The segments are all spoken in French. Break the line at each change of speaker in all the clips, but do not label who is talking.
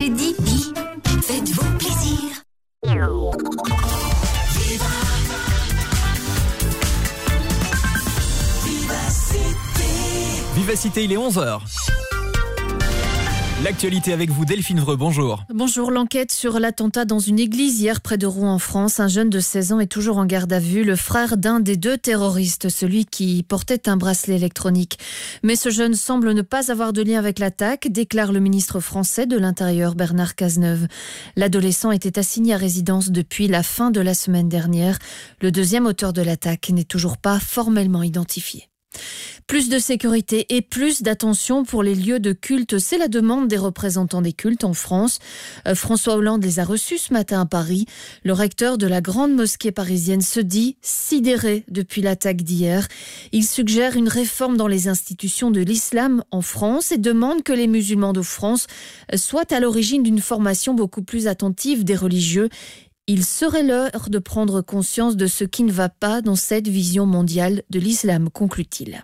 Dipi, faites-vous plaisir.
Vivacité, il est 11h. L'actualité avec vous, Delphine Vreux, bonjour.
Bonjour, l'enquête sur l'attentat dans une église hier près de Rouen en France. Un jeune de 16 ans est toujours en garde à vue, le frère d'un des deux terroristes, celui qui portait un bracelet électronique. Mais ce jeune semble ne pas avoir de lien avec l'attaque, déclare le ministre français de l'Intérieur Bernard Cazeneuve. L'adolescent était assigné à résidence depuis la fin de la semaine dernière. Le deuxième auteur de l'attaque n'est toujours pas formellement identifié. Plus de sécurité et plus d'attention pour les lieux de culte, c'est la demande des représentants des cultes en France. Euh, François Hollande les a reçus ce matin à Paris. Le recteur de la grande mosquée parisienne se dit sidéré depuis l'attaque d'hier. Il suggère une réforme dans les institutions de l'islam en France et demande que les musulmans de France soient à l'origine d'une formation beaucoup plus attentive des religieux il serait l'heure de prendre conscience de ce qui ne va pas dans cette vision mondiale de l'islam, conclut-il.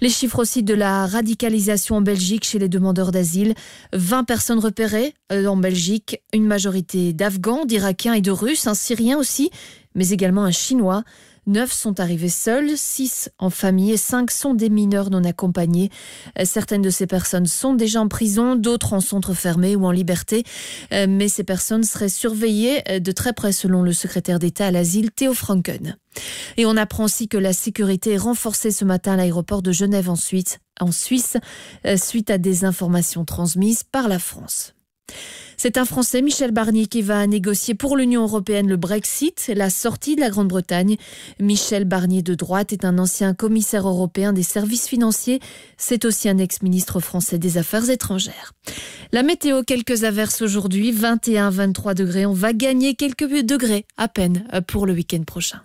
Les chiffres aussi de la radicalisation en Belgique chez les demandeurs d'asile. 20 personnes repérées euh, en Belgique, une majorité d'Afghans, d'Irakiens et de Russes, un Syrien aussi, mais également un Chinois. Neuf sont arrivés seuls, six en famille et cinq sont des mineurs non accompagnés. Euh, certaines de ces personnes sont déjà en prison, d'autres en centre fermé ou en liberté. Euh, mais ces personnes seraient surveillées euh, de très près selon le secrétaire d'État à l'asile Théo Franken. Et on apprend aussi que la sécurité est renforcée ce matin à l'aéroport de Genève en Suisse, en Suisse suite à des informations transmises par la France. C'est un Français, Michel Barnier, qui va négocier pour l'Union européenne le Brexit, la sortie de la Grande-Bretagne. Michel Barnier de droite est un ancien commissaire européen des services financiers. C'est aussi un ex-ministre français des Affaires étrangères. La météo, quelques averses aujourd'hui, 21-23 degrés. On va gagner quelques degrés à peine pour le week-end prochain.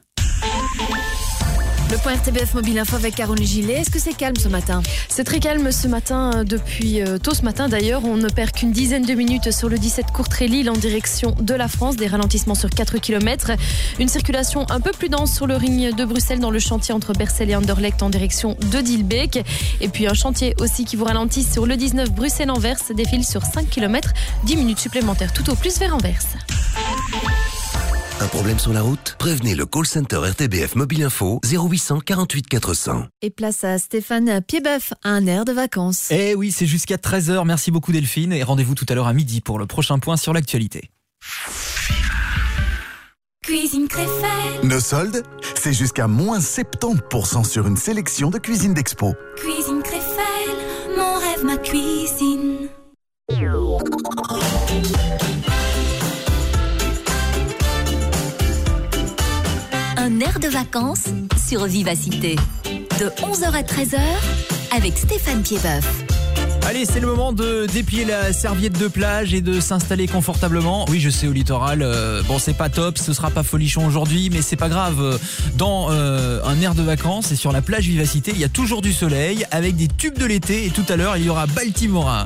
Le point RTBF Mobile Info avec Caroline Gillet. Est-ce que c'est calme ce matin
C'est très calme ce matin, euh, depuis euh, tôt ce matin d'ailleurs. On ne perd qu'une dizaine de minutes sur le 17 Courtrai-Lille en direction de la France. Des ralentissements sur 4 km. Une circulation un peu plus dense sur le ring de Bruxelles dans le chantier entre Bercel et Anderlecht en direction de Dilbeek. Et puis un chantier aussi qui vous ralentit sur le 19 Bruxelles-Anvers. Défile sur 5 km. 10 minutes supplémentaires tout au plus vers Anvers.
Un problème sur la route? Prévenez le call center RTBF Mobile Info 0800 48 400.
Et place à Stéphane Piedboeuf, un air de vacances.
Eh oui, c'est jusqu'à 13h. Merci beaucoup Delphine et rendez-vous tout à l'heure à midi pour le prochain point sur l'actualité.
Cuisine Créfelle,
Nos soldes, c'est jusqu'à moins 70% sur une sélection de cuisine d'expo.
cuisine Créfelle, mon rêve, ma cuisine. Air de vacances sur Vivacité. De 11h à 13h avec Stéphane Piedboeuf.
Allez, c'est le moment de déplier la serviette de plage et de s'installer confortablement. Oui, je sais, au littoral, euh, bon, c'est pas top, ce sera pas folichon aujourd'hui, mais c'est pas grave. Dans euh, un air de vacances et sur la plage Vivacité, il y a toujours du soleil avec des tubes de l'été et tout à l'heure, il y aura Baltimora.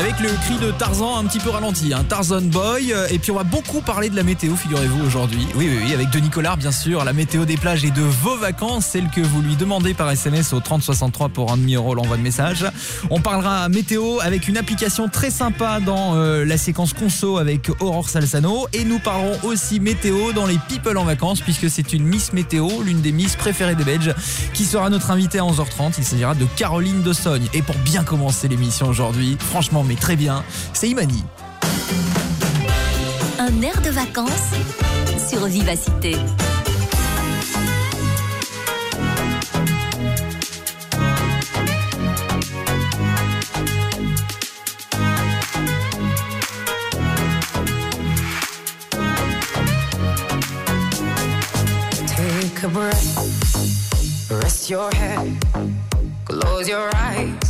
Avec le cri de Tarzan un petit peu ralenti, hein, Tarzan Boy. Euh, Et puis on va beaucoup parler de la météo, figurez-vous, aujourd'hui. Oui, oui, oui, avec Denis Collard, bien sûr. La météo des plages et de vos vacances, celle que vous lui demandez par SMS au 3063 pour un demi-euro l'envoi de message. On parlera météo avec une application très sympa dans euh, la séquence conso avec Aurore Salsano. Et nous parlerons aussi météo dans les People en vacances, puisque c'est une Miss Météo, l'une des Miss préférées des Belges, qui sera notre invitée à 11h30. Il s'agira de Caroline de Sogne. Et pour bien commencer l'émission aujourd'hui, franchement, mais très bien, c'est Imani.
Un air de vacances sur Vivacité.
Take a breath, rest your head, close your eyes.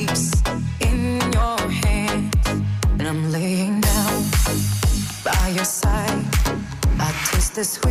I taste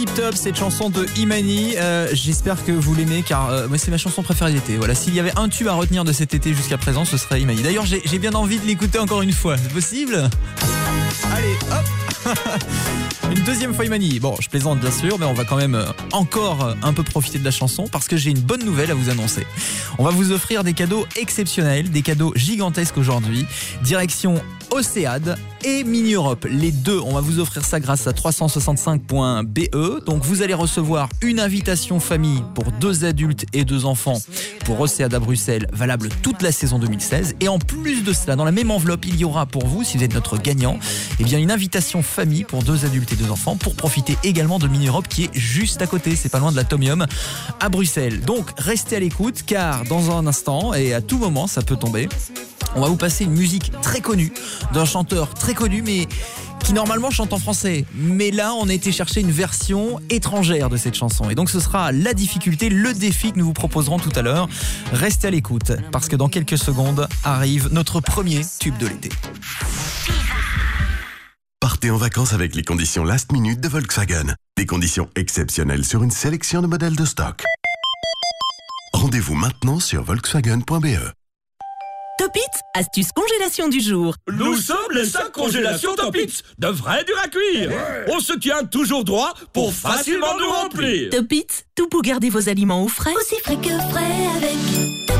Tip top cette chanson de Imani. Euh, J'espère que vous l'aimez car euh, c'est ma chanson préférée d'été. Voilà, s'il y avait un tube à retenir de cet été jusqu'à présent, ce serait Imani. D'ailleurs, j'ai j'ai bien envie de l'écouter encore une fois. C'est possible? Allez, hop Une deuxième fois Imani. Bon, je plaisante bien sûr, mais on va quand même euh, encore euh, un peu profiter de la chanson parce que j'ai une bonne nouvelle à vous annoncer. On va vous offrir des cadeaux exceptionnels, des cadeaux gigantesques aujourd'hui. Direction Océade et Mini Europe. Les deux, on va vous offrir ça grâce à 365.be. Donc vous allez recevoir une invitation famille pour deux adultes et deux enfants pour Océade à Bruxelles, valable toute la saison 2016. Et en plus de cela, dans la même enveloppe, il y aura pour vous, si vous êtes notre gagnant, eh une invitation famille pour deux adultes et deux enfants pour profiter également de Mini Europe qui est juste à côté. C'est pas loin de l'Atomium à Bruxelles. Donc restez à l'écoute car dans un instant et à tout moment, ça peut tomber. On va vous passer une musique très connue d'un chanteur très connu mais qui normalement chante en français. Mais là, on a été chercher une version étrangère de cette chanson. Et donc ce sera la difficulté, le défi que nous vous proposerons tout à l'heure. Restez à l'écoute parce que dans quelques secondes arrive notre premier tube de l'été.
Partez en vacances avec les conditions last minute de Volkswagen. Des conditions exceptionnelles sur une sélection de modèles de stock. Rendez-vous maintenant sur volkswagen.be.
Topitz, astuce congélation du jour.
Nous sommes les 5 congélations Topitz, de vrai dur à cuire. On se tient toujours droit pour facilement nous remplir.
Topitz, tout pour garder vos aliments au frais.
Aussi frais que frais avec Topitz.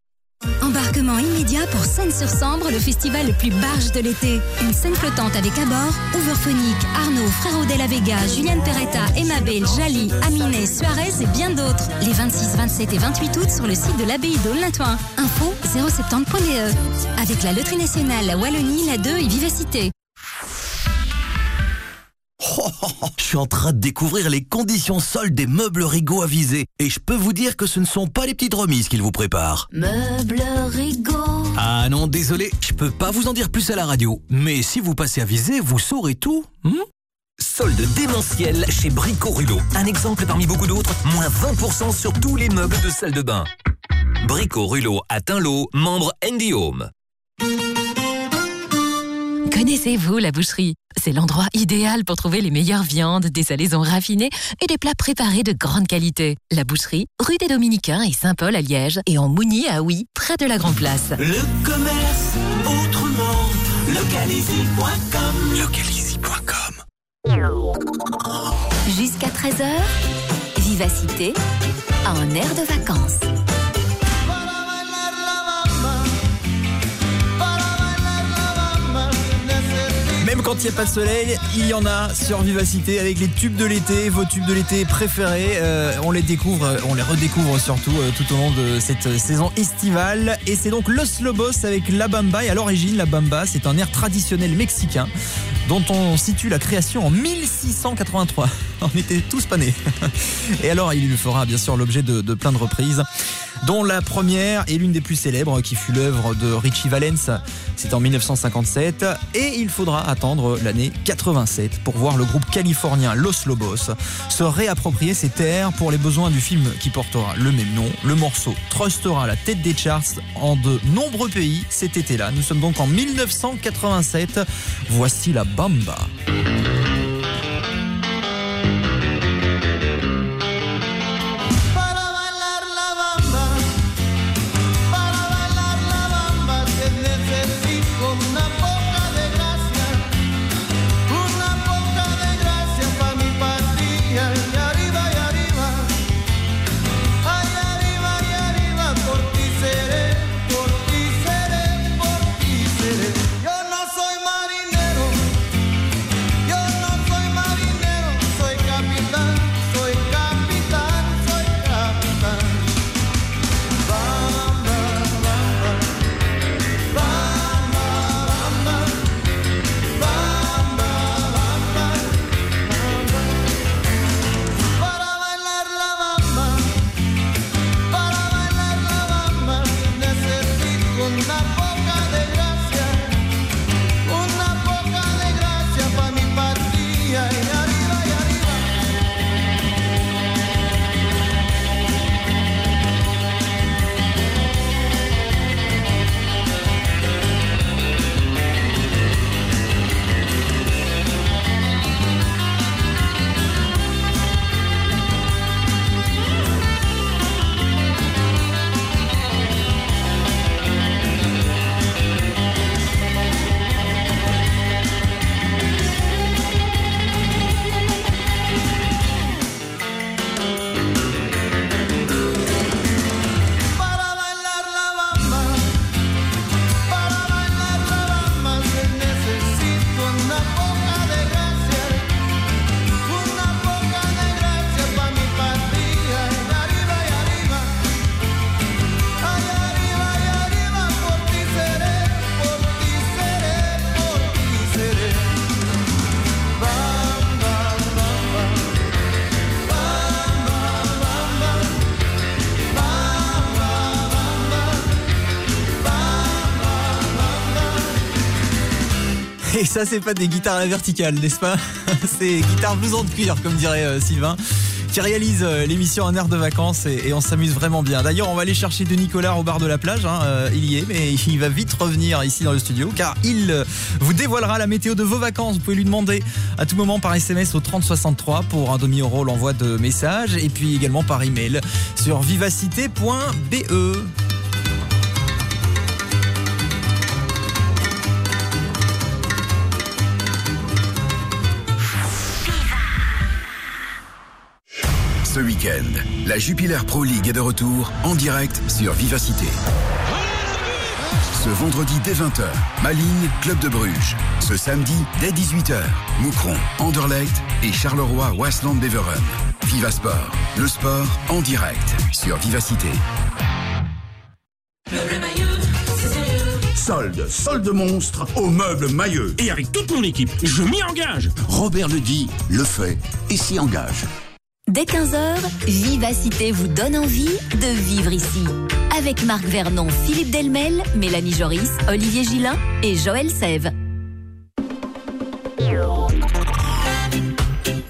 Embarquement immédiat pour Seine-sur-Sambre, le festival le plus barge de l'été. Une scène flottante avec à bord Overphonic, Arnaud, Frérot de la Vega, Juliane Peretta, Emma Bell, Jali, Aminé, Suarez et bien d'autres. Les 26, 27 et 28 août sur le site de l'abbaye d'Aulnatoin. Info 070.de. Avec la Loterie Nationale, la Wallonie, la 2 et Vivacité.
Oh, oh, oh, je suis en train de découvrir les conditions soldes des meubles Rigaud avisés. Et je peux vous dire que ce ne sont pas les petites remises qu'ils vous préparent.
Meubles Rigaud.
Ah non, désolé, je peux pas vous en dire plus à la radio. Mais si vous passez à viser, vous saurez tout. hmm Solde démentiel chez Brico Rulo. Un exemple parmi beaucoup d'autres, moins 20% sur tous les meubles de salle de bain. Brico Rulo atteint l'eau, membre Andy Home.
Connaissez-vous la boucherie? C'est l'endroit idéal pour trouver les meilleures viandes, des salaisons raffinées et des plats préparés de grande qualité. La boucherie, rue des Dominicains et Saint-Paul à Liège et en Mougny à Oui, près de la Grand Place.
Le commerce autrement,
Localizy.com Localizy.com
Jusqu'à 13h, Vivacité, un air de vacances.
Même quand il n'y a pas de soleil, il y en a sur Vivacité avec les tubes de l'été, vos tubes de l'été préférés. Euh, on les découvre, on les redécouvre surtout euh, tout au long de cette euh, saison estivale. Et c'est donc Los Lobos avec la bamba. Et à l'origine, la bamba, c'est un air traditionnel mexicain dont on situe la création en 1683. On était tous pas nés. Et alors, il fera bien sûr l'objet de, de plein de reprises, dont la première et l'une des plus célèbres qui fut l'œuvre de Richie Valens. C'est en 1957 et il faudra attendre l'année 87 pour voir le groupe californien Los Lobos se réapproprier ces terres pour les besoins du film qui portera le même nom. Le morceau trustera la tête des charts en de nombreux pays cet été-là. Nous sommes donc en 1987. Voici la bamba. Ça, c'est pas des guitares à la verticale, n'est-ce pas C'est guitare blouson de cuir, comme dirait euh, Sylvain, qui réalise euh, l'émission Un air de vacances et, on s'amuse vraiment bien. D'ailleurs, on va aller chercher Denis Collard au bar de la plage. hein, euh, il y est, mais il va vite revenir ici dans le studio, car il vous dévoilera la météo de vos vacances. Vous pouvez lui demander à tout moment par SMS au 3063 pour un demi-euro l'envoi de messages, et puis également par email sur vivacité.be.
week-end, la Jupiler Pro League est de retour en direct sur Vivacité. Ce vendredi dès 20h, Maligne, Club de Bruges. Ce samedi dès 18h, Moucron, Anderlecht et Charleroi Wasland Beveren. Viva Sport, le sport en direct sur Vivacité.
Solde, solde monstre au meuble mailleux. Et avec toute mon équipe, je m'y engage. Robert le dit, le fait et s'y engage.
Dès 15h, Vivacité vous donne envie de vivre ici. Avec Marc Vernon, Philippe Delmel, Mélanie Joris, Olivier Gillin et Joël Sève.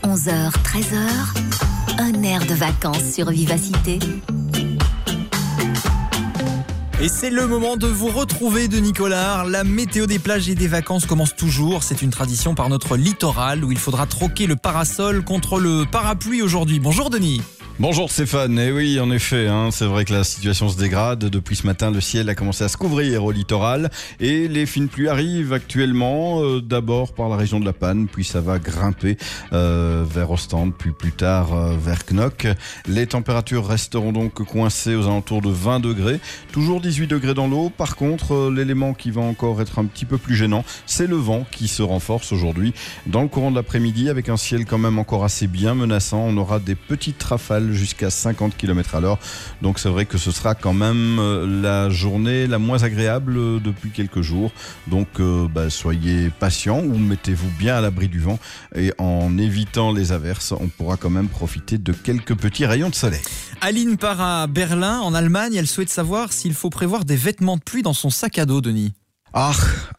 11h, 13h, un air de vacances sur Vivacité.
Et c'est le moment de vous retrouver, de Nicolas. La météo des plages et des vacances commence toujours. C'est une tradition par notre littoral où il faudra troquer le parasol contre le parapluie aujourd'hui. Bonjour Denis.
Bonjour Stéphane, et oui en effet, hein, c'est vrai que la situation se dégrade. Depuis ce matin, le ciel a commencé à se couvrir au littoral et les fines pluies arrivent actuellement, euh, d'abord par la région de la Panne, puis ça va grimper euh, vers Ostende, puis plus tard euh, vers Knock. Les températures resteront donc coincées aux alentours de 20 degrés, toujours 18 degrés dans l'eau. Par contre, l'élément qui va encore être un petit peu plus gênant, c'est le vent qui se renforce aujourd'hui. Dans le courant de l'après-midi, avec un ciel quand même encore assez bien menaçant, on aura des petites rafales jusqu'à 50 km à l'heure. Donc c'est vrai que ce sera quand même euh, la journée la moins agréable euh, depuis quelques jours. Donc euh, bah, soyez patients ou mettez-vous bien à l'abri du vent et en évitant les averses, on pourra quand même profiter de quelques petits rayons de soleil.
Aline part à Berlin, en Allemagne. Elle souhaite savoir s'il faut prévoir des vêtements de pluie dans son sac à dos, Denis.
Ah,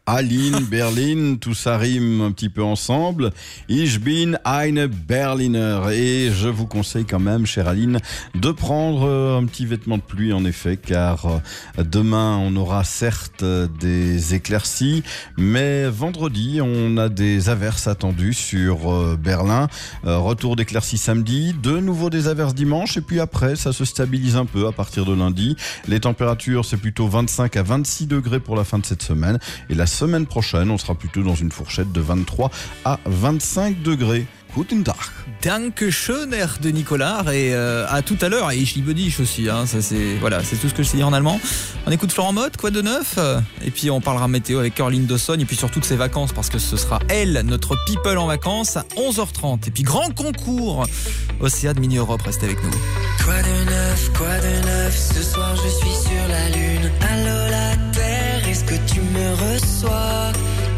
Aline, Berlin, tout ça rime un petit peu ensemble. Ich bin eine Berliner. Et je vous conseille quand même, chère Aline, de prendre euh, un petit vêtement de pluie, en effet, car euh, demain, on aura certes euh, des éclaircies, mais vendredi, on a des averses attendues sur Berlin. Retour d'éclaircies samedi, de nouveau des averses dimanche, et puis après, ça se stabilise un peu à partir de lundi. Les températures, c'est plutôt 25 à 26 degrés pour la fin de cette semaine. Et la semaine prochaine, on sera plutôt dans une fourchette de 23 à 25 degrés. Guten Tag.
Danke schön, Herr de Nicolas, et euh, à tout à l'heure. Et ich liebe dich aussi, hein, ça c'est voilà, c'est tout ce que je sais dire en allemand. On écoute Florent Mode, quoi de neuf? Et puis on parlera météo avec Caroline Dawson, et puis surtout de ses vacances, parce que ce sera elle, notre people en vacances, à 11h30. Et puis grand concours Océane Mini Europe, restez avec nous.
Quoi de neuf, quoi de neuf? Ce soir je suis sur la lune Allô la que tu me reçois.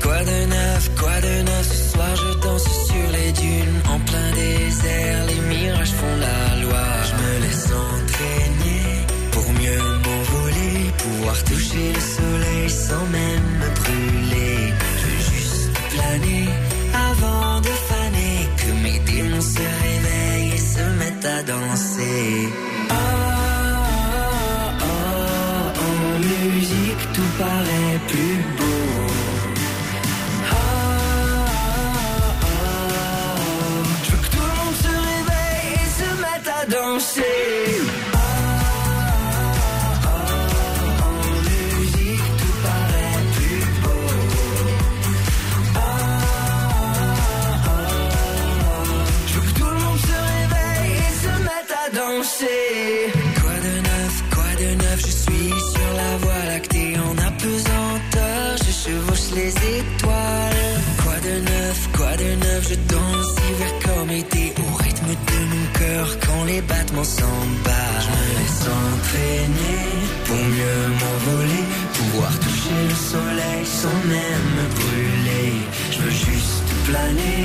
Quoi de neuf, quoi de neuf Ce soir je danse sur les dunes. En plein désert, les mirages font la loi. Je me laisse entraîner Pour mieux m'envoler. Pouvoir toucher le soleil sans même me brûler. Je veux juste planer Avant de faner. Que mes démons se réveillent et se mettent à danser tout paraît plus battements s'embarrent. Je me laisse entraîner pour mieux m'envoler, pouvoir toucher le soleil sans même me brûler. Je veux juste planer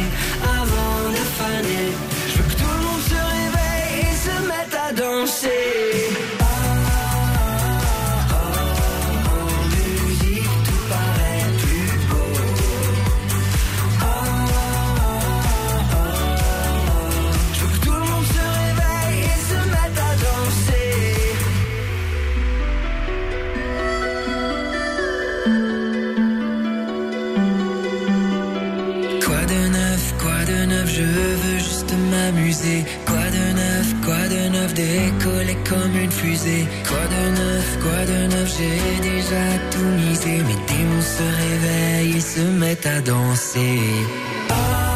avant de faner. Je veux que tout le monde se réveille et se mette à danser. Quoi de neuf, quoi de neuf, décoller comme une fusée. Quoi de neuf, quoi de neuf, j'ai déjà tout misé. Mes démons se réveillent et se mettent à danser. Ah,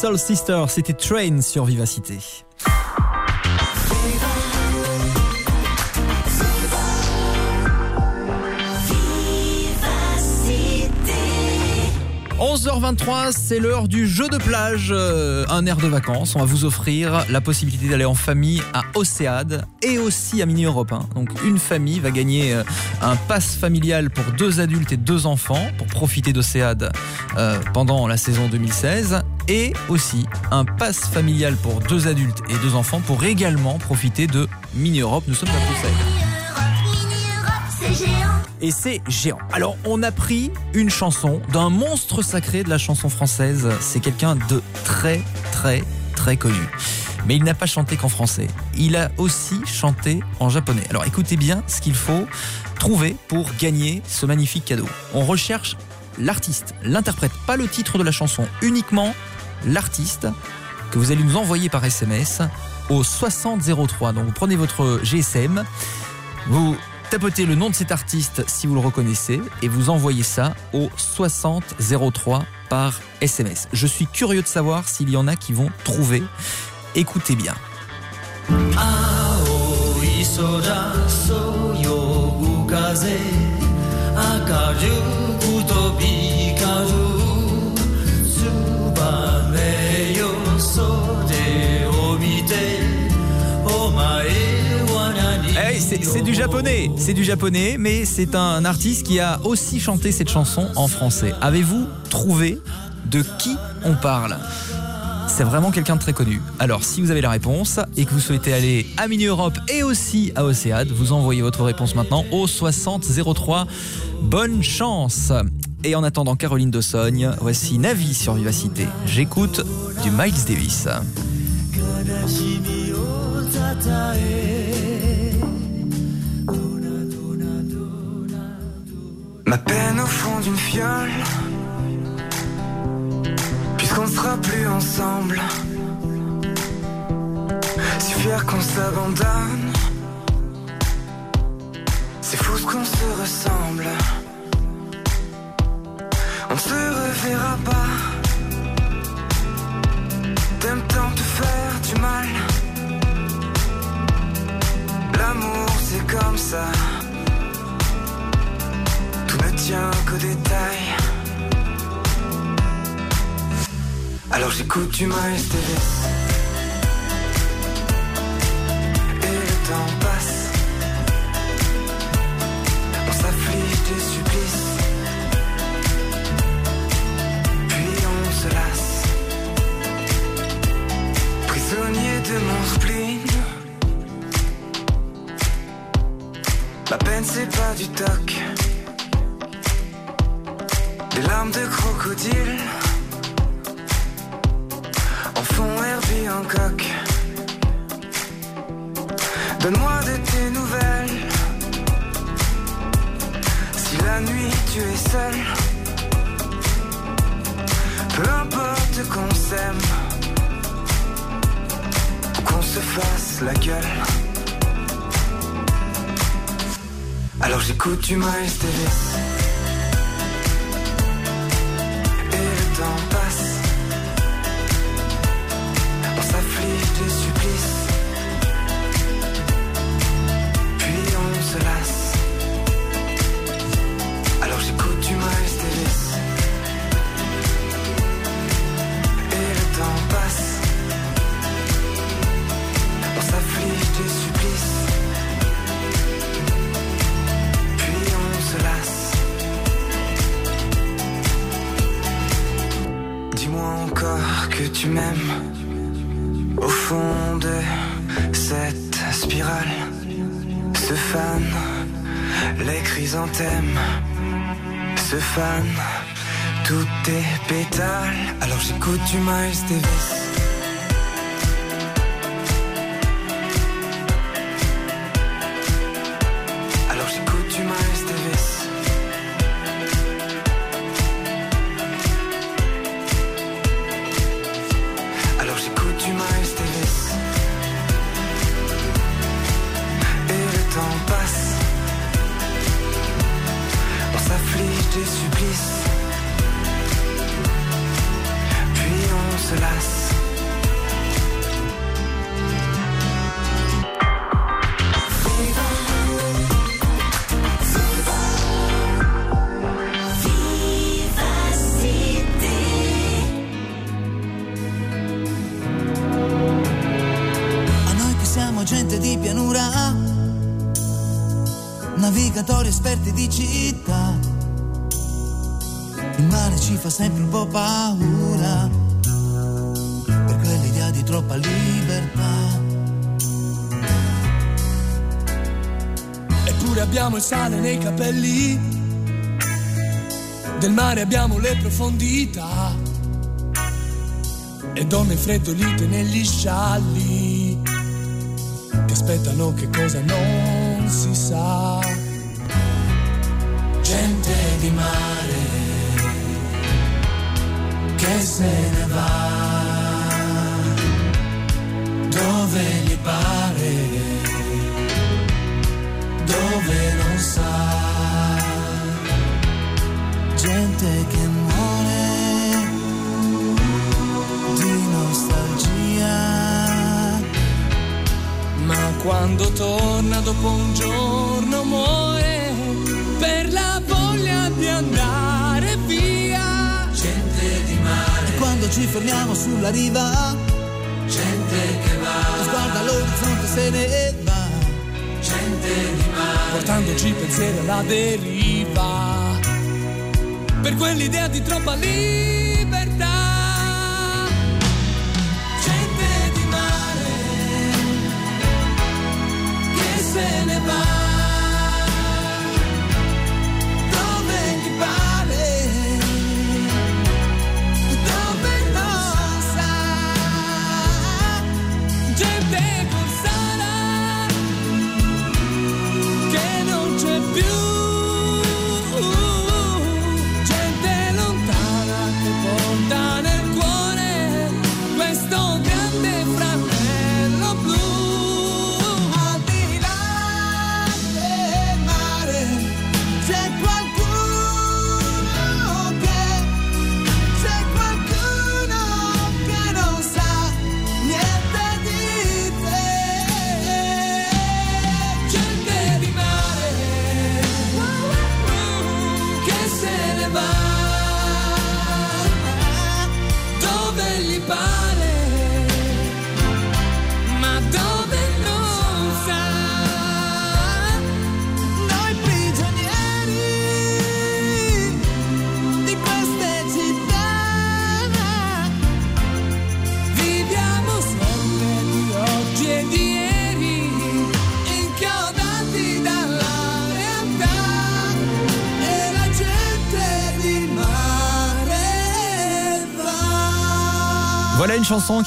Soul Sister, c'était Train sur Vivacité.
Vivacité.
11h23, c'est l'heure du jeu de plage, euh, un air de vacances. On va vous offrir la possibilité d'aller en famille à Océade et aussi à Mini Europe. hein. Donc une famille va gagner euh, un pass familial pour deux adultes et deux enfants pour profiter d'Océade euh, pendant la saison 2016 et aussi un pass familial pour deux adultes et deux enfants pour également profiter de Mini Europe. Nous sommes à Bruxelles.
C'est géant.
Et c'est géant. Alors, on a pris une chanson d'un monstre sacré de la chanson française. C'est quelqu'un de très, très, très connu. Mais il n'a pas chanté qu'en français. Il a aussi chanté en japonais. Alors, écoutez bien ce qu'il faut trouver pour gagner ce magnifique cadeau. On recherche l'artiste, l'interprète, pas le titre de la chanson, uniquement l'artiste que vous allez nous envoyer par SMS au 6003. Donc, vous prenez votre GSM, vous tapotez le nom de cet artiste si vous le reconnaissez et vous envoyez ça au 6003 par SMS. Je suis curieux de savoir s'il y en a qui vont trouver. Écoutez bien. Hey, c'est du japonais, c'est du japonais, mais c'est un artiste qui a aussi chanté cette chanson en français. Avez-vous trouvé de qui on parle? C'est vraiment quelqu'un de très connu. Alors si vous avez la réponse et que vous souhaitez aller à Mini Europe et aussi à Océade, vous envoyez votre réponse maintenant au 60 03. Bonne chance et en attendant Caroline Dosogne, voici Navi sur Vivacité. J'écoute du Miles Davis.
Ma peine au fond d'une fiole, puisqu'on ne sera plus ensemble. Si fier qu'on s'abandonne, c'est fou qu'on se ressemble. On se reverra pas T'aimes tant te faire du mal L'amour c'est comme ça tout ne tient qu'aux détails. Alors j'écoute du Miles Davis. Et le temps passe. On s'afflige des supplices. De mon spleen. La peine c'est pas du toc. Des larmes de crocodile En fond Herbie en coq Donne-moi de tes nouvelles Si la nuit tu es seul Peu importe qu'on s'aime qu'on se fasse la gueule. Alors j'écoute du Miles Davis Alors j'écoute du Miles
nei capelli, del mare abbiamo le profondità. E donne freddolite negli scialli che aspettano che cosa non si sa. Gente di mare che se ne va. Dove gli pare, quando torna dopo un giorno muore per la voglia di andare via.
Gente di mare. E quando ci fermiamo sulla riva,
Gente che va,
guarda l'orizzonte se ne va.
gente di mare, portandoci pensieri alla deriva. Per quell'idea di troppa libertà.
anybody.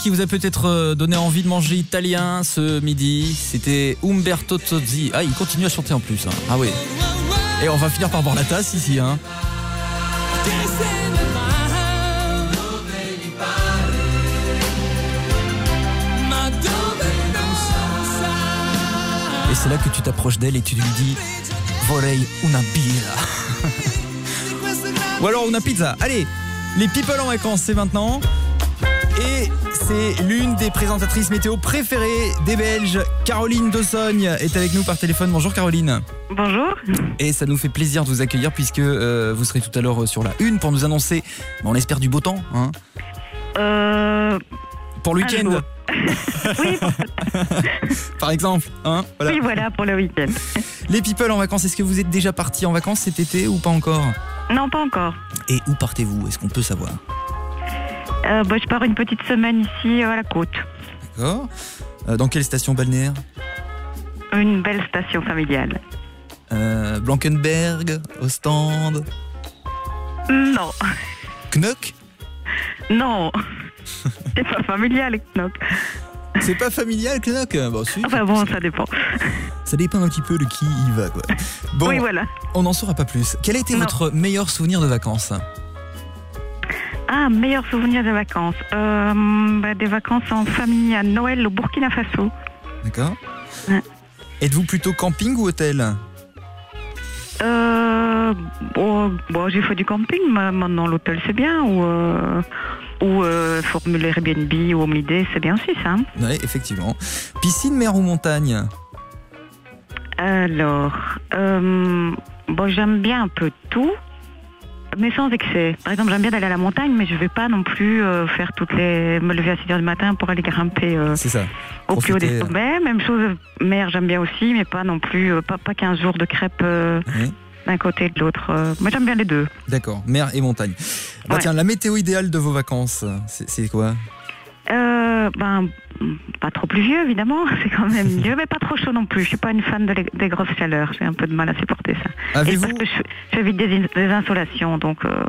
Qui vous a peut-être euh, donné envie de manger italien ce midi. C'était Umberto Tozzi. Ah, il continue à chanter en plus. hein. Ah oui. Et on va finir par boire la tasse ici. Hein. Et c'est là que tu t'approches d'elle et tu lui dis Vorrei una birra. Ou alors una pizza. Allez, les people en vacances, c'est maintenant. Et c'est l'une des présentatrices météo préférées des Belges. Caroline Dossogne est avec nous par téléphone. Bonjour Caroline.
Bonjour.
Et ça nous fait plaisir de vous accueillir puisque euh, vous serez tout à l'heure sur la une pour nous annoncer, on espère du beau temps, hein,
Euh,
pour le week-end.
oui,
Par exemple, hein, voilà.
oui, voilà pour le week-end.
Les people en vacances, est-ce que vous êtes déjà partis en vacances cet été ou pas encore?
Non, pas encore.
Et où partez-vous? Est-ce qu'on peut savoir?
Euh, bah, je pars une petite semaine ici euh, à la côte.
D'accord. Euh, dans quelle station balnéaire
Une belle station familiale.
Euh, Blankenberg, Ostende,
Non,
Knock
non. C'est pas familial, Knock.
C'est pas familial, Knock? Bon, si.
Enfin bon, ça dépend.
Ça dépend un petit peu de qui y va, quoi. Bon,
Oui, voilà.
on n'en saura pas plus. Quel a été
Non.
votre meilleur souvenir de vacances?
Ah, meilleur souvenir de vacances. Euh, bah, des vacances en famille à Noël au Burkina Faso.
D'accord
Ouais.
Êtes-vous plutôt camping ou hôtel?
Euh, bon, bon, j'ai fait du camping, mais maintenant l'hôtel c'est bien, ou, euh, ou euh, formule Airbnb ou Home c'est bien aussi ça.
Oui, effectivement. Piscine, mer ou montagne?
Alors, euh, bon, j'aime bien un peu tout, mais sans excès. Par exemple, j'aime bien d'aller à la montagne, mais je vais pas non plus euh, faire toutes les, me lever à 6 heures du matin pour aller grimper. euh.
Ça.
Au plus haut des sommets, même chose, mer j'aime bien aussi, mais pas non plus, euh, pas, pas 15 jours de crêpes
Oui.
d'un côté et de l'autre. Moi j'aime bien les deux.
D'accord, mer et montagne. Bah
Ouais.
tiens, la météo idéale de vos vacances, c'est quoi?
Euh, ben, pas trop pluvieux évidemment, c'est quand même mieux, mais pas trop chaud non plus. Je suis pas une fan de des grosses chaleurs, j'ai un peu de mal à supporter ça.
Avez-vous-
Et parce que je, je évite des, des insolations, donc euh,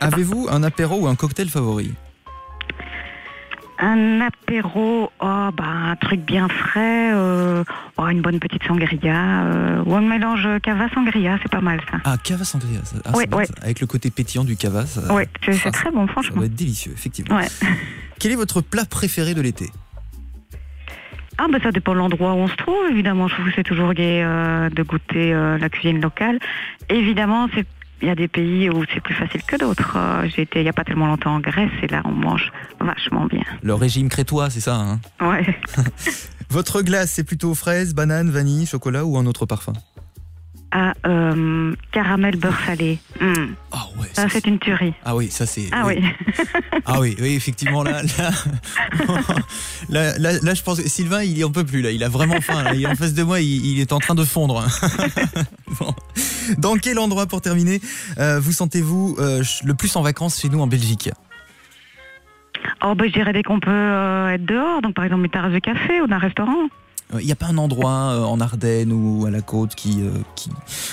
Avez-vous un apéro ou un cocktail favori?
Un apéro, oh, ben, un truc bien frais, euh, oh, une bonne petite sangria, euh, ou un mélange cava-sangria, c'est pas mal ça.
Ah, cava sangria, ça- ah,
ouais.
ça. avec le côté pétillant du cava. ça-
Ouais, c'est
ça-
très bon,
Ça
franchement.
doit être délicieux, effectivement.
Ouais.
Quel est votre plat préféré de l'été
Ah ben ça dépend de l'endroit où on se trouve, évidemment. Je trouve que c'est toujours gai euh, de goûter euh, la cuisine locale. Évidemment, il y a des pays où c'est plus facile que d'autres. Euh, J'ai été il n'y a pas tellement longtemps en Grèce et là on mange vachement bien.
Le régime crétois, c'est ça hein
Ouais.
Votre glace, c'est plutôt fraise, banane, vanille, chocolat ou un autre parfum?
Ah, euh, caramel beurre salé. Hmm. ça c'est une tuerie.
Ah oui, ça c'est.
Ah oui.
Ah oui, oui, effectivement, là, là, là, là, là, je pense que Sylvain, il en peut plus, là. Il a vraiment faim, là. Il est en face de moi, il, il est en train de fondre. Bon. Dans quel endroit, pour terminer, euh, vous sentez-vous euh, le plus en vacances chez nous en Belgique?
Oh ben je dirais dès qu'on peut être dehors, donc par exemple une terrasse de café ou d'un restaurant.
Il n'y a pas un endroit euh, en Ardennes ou à la côte qui, euh, qui.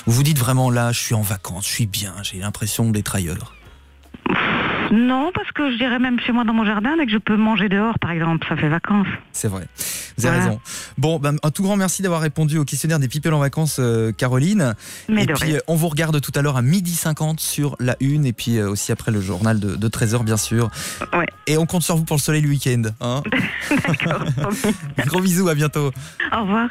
Où vous dites vraiment là, je suis en vacances, je suis bien, j'ai l'impression d'être ailleurs.
Non, parce que je dirais même chez moi dans mon jardin, dès que je peux manger dehors par exemple, ça fait vacances.
C'est vrai. Vous avez
Voilà.
raison. Bon, ben, un tout grand merci d'avoir répondu au questionnaire des people en vacances, euh, Caroline.
Mais
et
de
puis,
rien.
euh, on vous regarde tout à l'heure à midi 50 sur la une et puis euh, aussi après le journal de, de 13h, bien sûr. Et on compte sur vous pour le soleil le week-end. Hein Gros bisous, à bientôt.
Au revoir.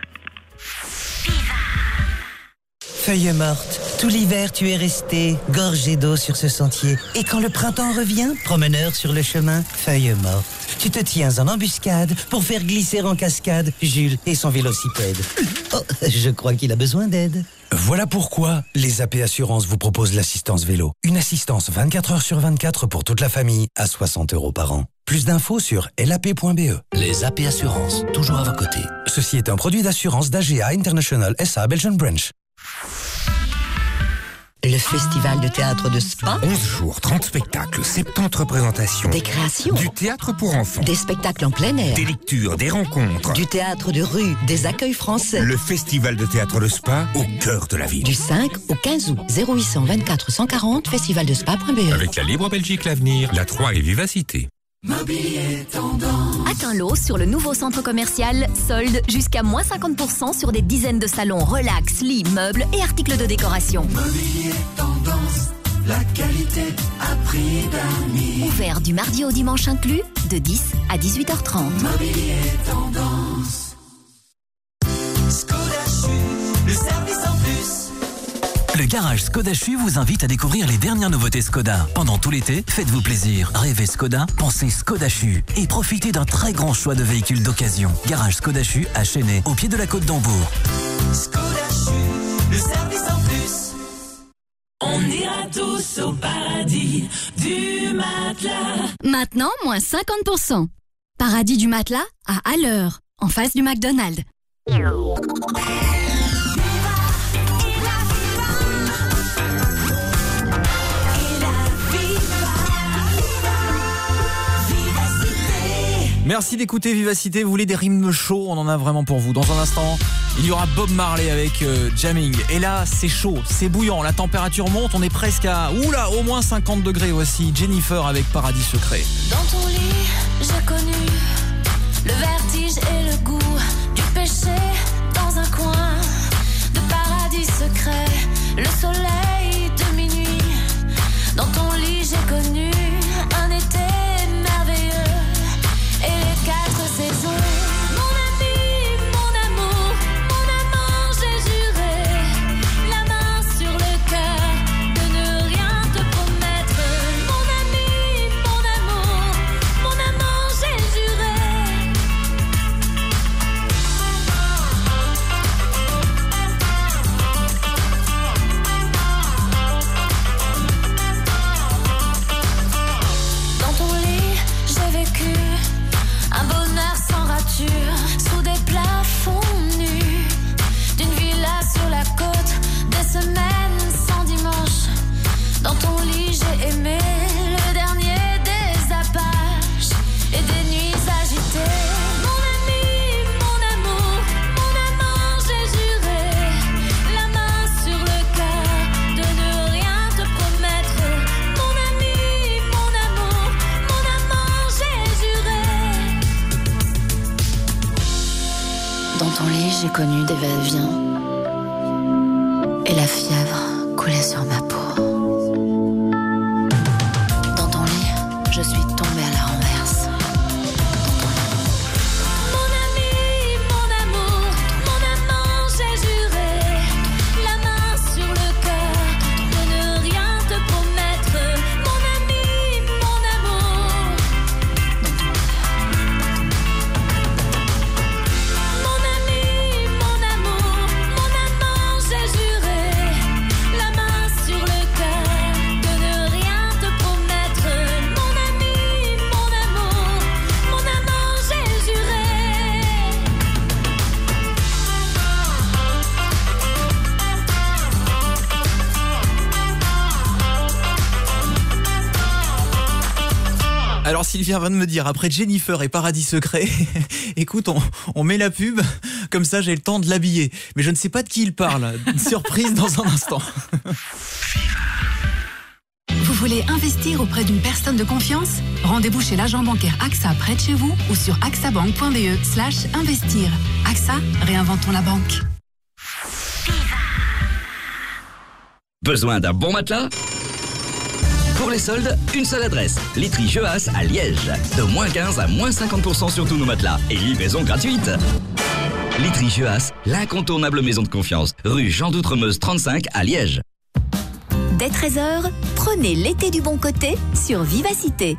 Feuille morte, tout l'hiver tu es resté, gorgé d'eau sur ce sentier. Et quand le printemps revient, promeneur sur le chemin, feuille morte. Tu te tiens en embuscade pour faire glisser en cascade Jules et son vélocipède. Oh, je crois qu'il a besoin d'aide.
Voilà pourquoi les AP Assurances vous proposent l'assistance vélo. Une assistance 24 heures sur 24 pour toute la famille à 60 euros par an. Plus d'infos sur lap.be.
Les AP Assurances, toujours à vos côtés.
Ceci est un produit d'assurance d'AGA International SA Belgian Branch.
Le festival de théâtre de Spa.
11 jours, 30 spectacles, 70 représentations.
Des créations.
Du théâtre pour enfants.
Des spectacles en plein air.
Des lectures, des rencontres.
Du théâtre de rue, des accueils français.
Le festival de théâtre de Spa au cœur de la ville.
Du 5 au 15 août. 0800 24 140 festivaldespa.be.
Avec la Libre Belgique L'Avenir, la 3 et Vivacité.
Mobilier tendance. Atteins l'eau sur le nouveau centre commercial. Solde jusqu'à moins 50% sur des dizaines de salons relax, lits, meubles et articles de décoration.
Mobilier tendance, la qualité à prix d'amis.
Ouvert du mardi au dimanche inclus, de 10 à 18h30.
Mobilier tendance. Skoda le service.
Le garage Skoda Chu vous invite à découvrir les dernières nouveautés Skoda. Pendant tout l'été, faites-vous plaisir. Rêvez Skoda, pensez Skoda Chu et profitez d'un très grand choix de véhicules d'occasion. Garage Skoda Chu à Chênay, au pied de la côte d'Hambourg.
Skoda Chu, le service en plus. On ira tous au paradis du matelas.
Maintenant, moins 50%. Paradis du matelas à Haller, en face du McDonald's.
Merci d'écouter Vivacité. Vous voulez des rimes chauds? On en a vraiment pour vous. Dans un instant, il y aura Bob Marley avec euh, Jamming. Et là, c'est chaud, c'est bouillant. La température monte. On est presque à, oula, au moins 50 degrés. Voici Jennifer avec Paradis Secret.
Dans ton lit, j'ai connu le vertige et le goût du péché dans un coin de paradis secret. Le soleil
Alors Sylvia vient de me dire, après Jennifer et Paradis Secret, écoute, on, on met la pub, comme ça j'ai le temps de l'habiller. Mais je ne sais pas de qui il parle. Une surprise dans un instant.
Vous voulez investir auprès d'une personne de confiance? Rendez-vous chez l'agent bancaire AXA près de chez vous ou sur axabank.be slash investir. AXA, réinventons la banque.
Besoin d'un bon matelas? Pour les soldes, une seule adresse. Jeuas à Liège. De moins 15 à moins 50% sur tous nos matelas. Et livraison gratuite. Jeuas, l'incontournable maison de confiance. Rue Jean d'Outremeuse 35 à Liège.
Dès 13h, prenez l'été du bon côté sur Vivacité.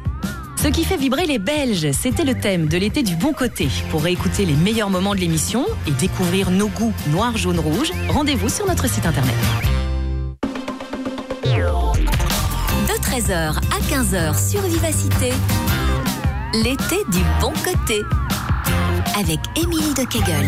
Ce qui fait vibrer les Belges, c'était le thème de l'été du bon côté. Pour réécouter les meilleurs moments de l'émission et découvrir nos goûts noir, jaune, rouge, rendez-vous sur notre site internet.
13h à 15h sur Vivacité. L'été du bon côté. Avec Émilie de Kegel.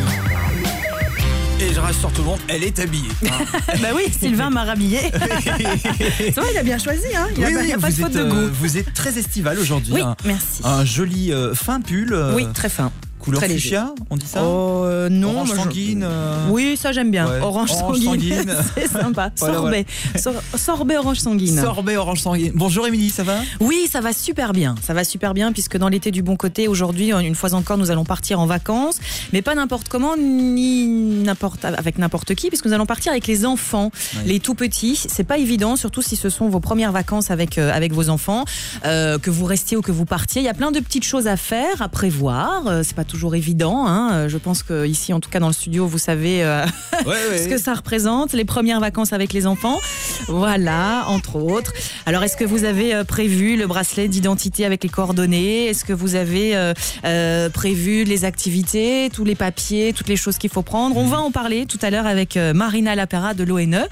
Et je rassure tout le monde, elle est habillée. hein.
bah oui, Sylvain m'a rhabillé. C'est vrai, il a bien choisi, hein. Il
Oui,
n'y a,
oui,
a pas de
vous
faute
êtes,
de
euh,
goût.
vous êtes très estival aujourd'hui.
Oui,
hein.
merci.
Un joli euh, fin pull. euh,
Oui, très fin.
Couleur
Très léger.
fuchsia, on dit ça
Oh, euh, non.
Orange sanguine. euh,
Oui, ça j'aime bien.
Ouais.
Orange,
Orange
sanguine.
sanguine.
C'est sympa.
Voilà,
sorbet. Sor- sorbet orange sanguine.
Sorbet orange sanguine. Bonjour Émilie, ça va?
Oui, ça va super bien. Ça va super bien puisque dans l'été du bon côté, aujourd'hui, une fois encore, nous allons partir en vacances, mais pas n'importe comment ni n'importe avec n'importe qui, puisque nous allons partir avec les enfants, les tout petits. C'est pas évident, surtout si ce sont vos premières vacances avec euh, avec vos enfants, que vous restiez ou que vous partiez. Il y a plein de petites choses à faire, à prévoir. C'est pas toujours évident. Hein. Euh, Je pense que ici, en tout cas dans le studio, vous savez euh,
ouais.
ce que ça représente, les premières vacances avec les enfants. Voilà, entre autres. Alors, est-ce que vous avez euh, prévu le bracelet d'identité avec les coordonnées? Est-ce que vous avez euh, euh, prévu les activités, tous les papiers, toutes les choses qu'il faut prendre? On va en parler tout à l'heure avec Marina Lapera de l'ONE,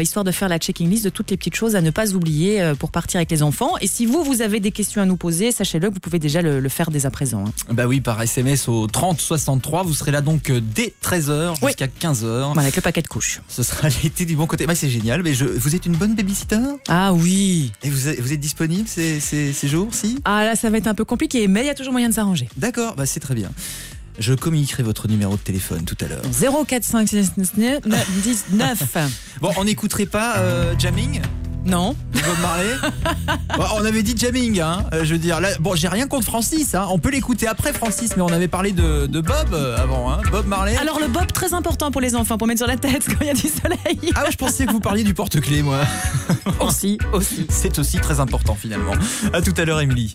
histoire de faire la checking list de toutes les petites choses à ne pas oublier pour partir avec les enfants. Et si vous, vous avez des questions à nous poser, sachez-le que vous pouvez déjà le, le faire dès à présent. hein.
Bah oui, par SMS au 30 63. Vous serez là donc euh, dès 13h jusqu'à 15h.
Voilà, avec le paquet de couches.
Ce sera l'été du bon côté. Bah, c'est génial. Mais je, vous êtes une bonne babysitter?
Ah oui.
Et vous êtes, vous êtes disponible ces, ces, ces jours-ci?
Ah là, ça va être un peu compliqué, mais il y a toujours moyen de s'arranger.
D'accord, bah c'est très bien. Je communiquerai votre numéro de téléphone tout à l'heure.
045619.
Bon, on n'écouterait pas euh, Jamming?
Non.
Bob Marley Bon, On avait dit Jamming, hein. euh, je veux dire. Là, bon, j'ai rien contre Francis, hein. on peut l'écouter après Francis, mais on avait parlé de, de Bob euh, avant, hein. Bob Marley.
Alors le bob très important pour les enfants, pour mettre sur la tête quand il y a du soleil.
Ah ouais, je pensais que vous parliez du porte-clés, moi.
aussi, aussi.
C'est aussi très important finalement. À tout à l'heure, Émilie.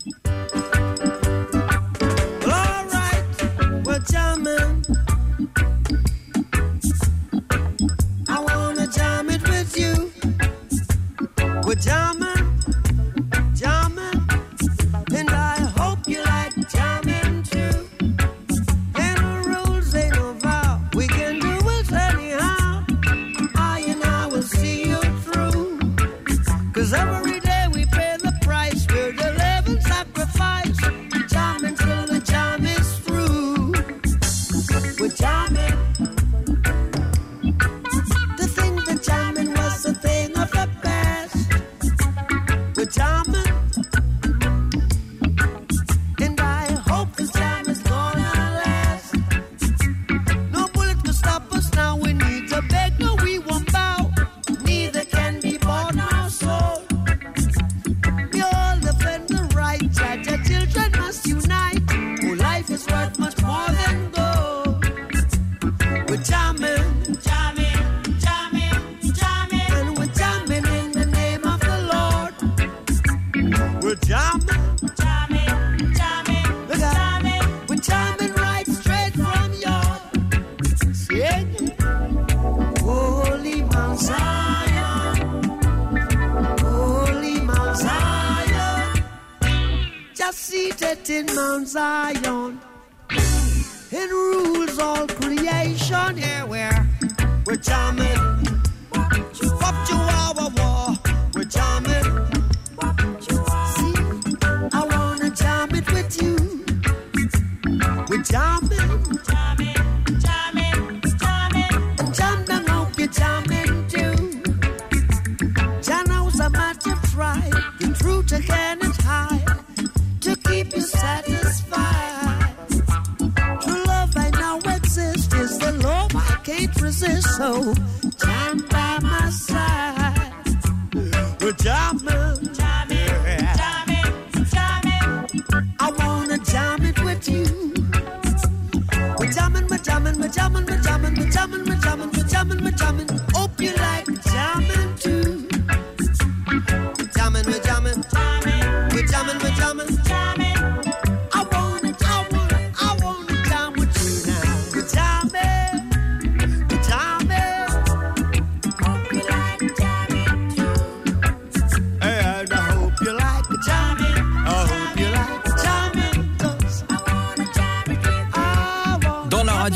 We're jamming,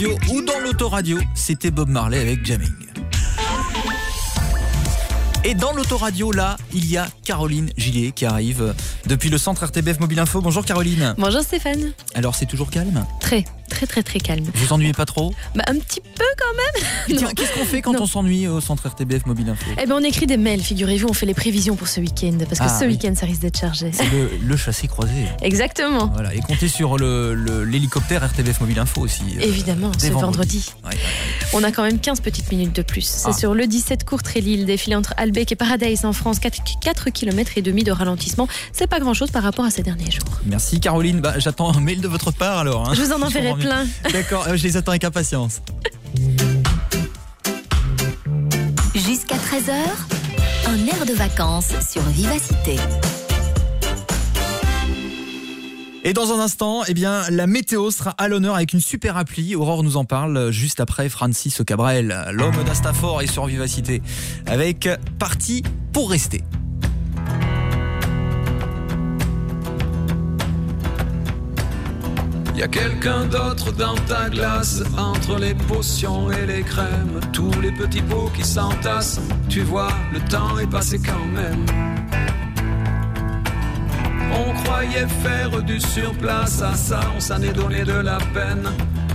radio ou dans l'autoradio, c'était Bob Marley avec Jamming. Et dans l'autoradio, là, il y a Caroline Gillet qui arrive depuis le centre RTBF Mobile Info. Bonjour Caroline.
Bonjour Stéphane.
Alors c'est toujours calme?
Très, très, très, très calme.
Vous ennuyez pas trop?
Bah, un petit peu quand même.
Qu'est-ce qu'on fait quand
Non.
on s'ennuie au centre RTBF Mobile Info?
Eh ben, on écrit des mails, figurez-vous, on fait les prévisions pour ce week-end, parce que
Ah,
ce
oui.
week-end, ça risque d'être chargé.
C'est le, le chassé croisé.
Exactement.
Voilà, et comptez sur le- le- l'hélicoptère RTBF Mobile Info aussi. euh,
Évidemment, ce vendredi.
Ouais.
On a quand même 15 petites minutes de plus. C'est
Ah.
sur le 17 Courtrai-Lille, défilé entre Albec et Paradise en France, 4, km et demi de ralentissement. C'est pas grand chose par rapport à ces derniers jours.
Merci Caroline. Bah, J'attends un mail de votre part alors. hein.
Je vous en enverrai
bien.
Plein.
D'accord, euh, je les attends avec impatience.
Jusqu'à 13h, un air de vacances sur Vivacité.
Et dans un instant, eh bien, la météo sera à l'honneur avec une super appli. Aurore nous en parle juste après Francis Cabrel, l'homme d'Astafor et sur Vivacité, avec Parti pour rester.
Y quelqu'un d'autre dans ta glace, entre les potions et les crèmes, tous les petits pots qui s'entassent. Tu vois, le temps est passé quand même. On croyait faire du surplace, à ça on s'en est donné de la peine.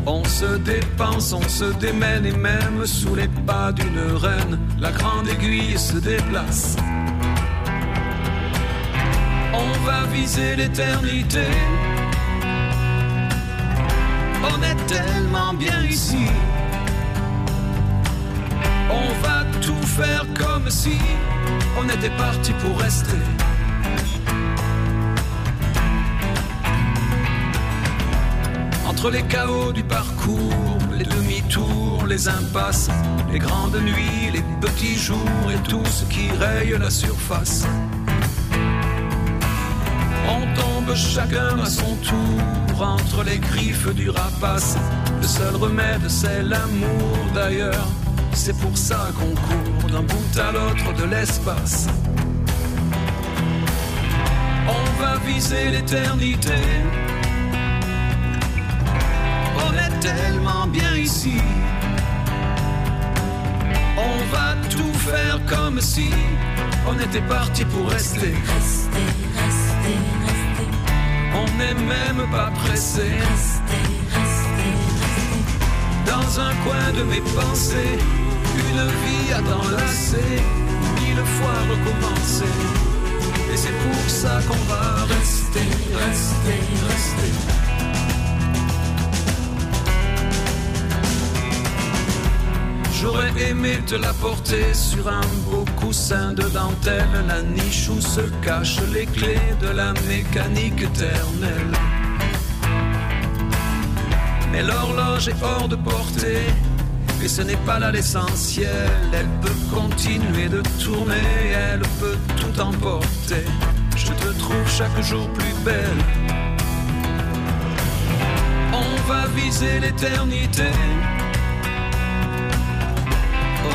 On se dépense, on se démène et même sous les pas d'une reine, la grande aiguille se déplace. On va viser l'éternité. On est tellement bien ici. On va tout faire comme si on était parti pour rester. Entre les chaos du parcours, les demi-tours, les impasses, les grandes nuits, les petits jours et tout ce qui raye la surface. Chacun à son tour entre les griffes du rapace. Le seul remède, c'est l'amour d'ailleurs. C'est pour ça qu'on court d'un bout à l'autre de l'espace. On va viser l'éternité. On est tellement bien ici. On va tout faire comme si on était parti pour rester. On n'est même pas pressé. Dans un coin de mes pensées, une vie à t'enlacer, mille fois recommencer. Et c'est pour ça qu'on va rester, rester, rester. J'aurais aimé te la porter sur un beau coussin de dentelle, la niche où se cachent les clés de la mécanique éternelle. Mais l'horloge est hors de portée, et ce n'est pas là l'essentiel. Elle peut continuer de tourner, elle peut tout emporter. Je te trouve chaque jour plus belle. On va viser l'éternité.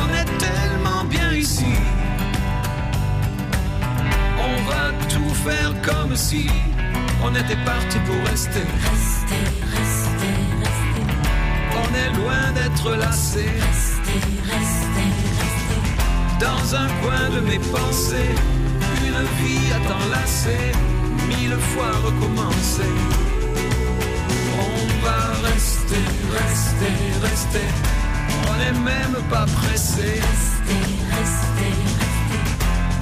On est tellement bien ici. On va tout faire comme si On était parti pour rester.
Rester, rester, rester.
On est loin d'être lassé.
Rester, rester, rester.
Dans un coin de mes pensées, une vie à t'enlacer, mille fois recommencer. On va rester, rester, rester. On n'est même pas pressé.
Rester, rester, rester.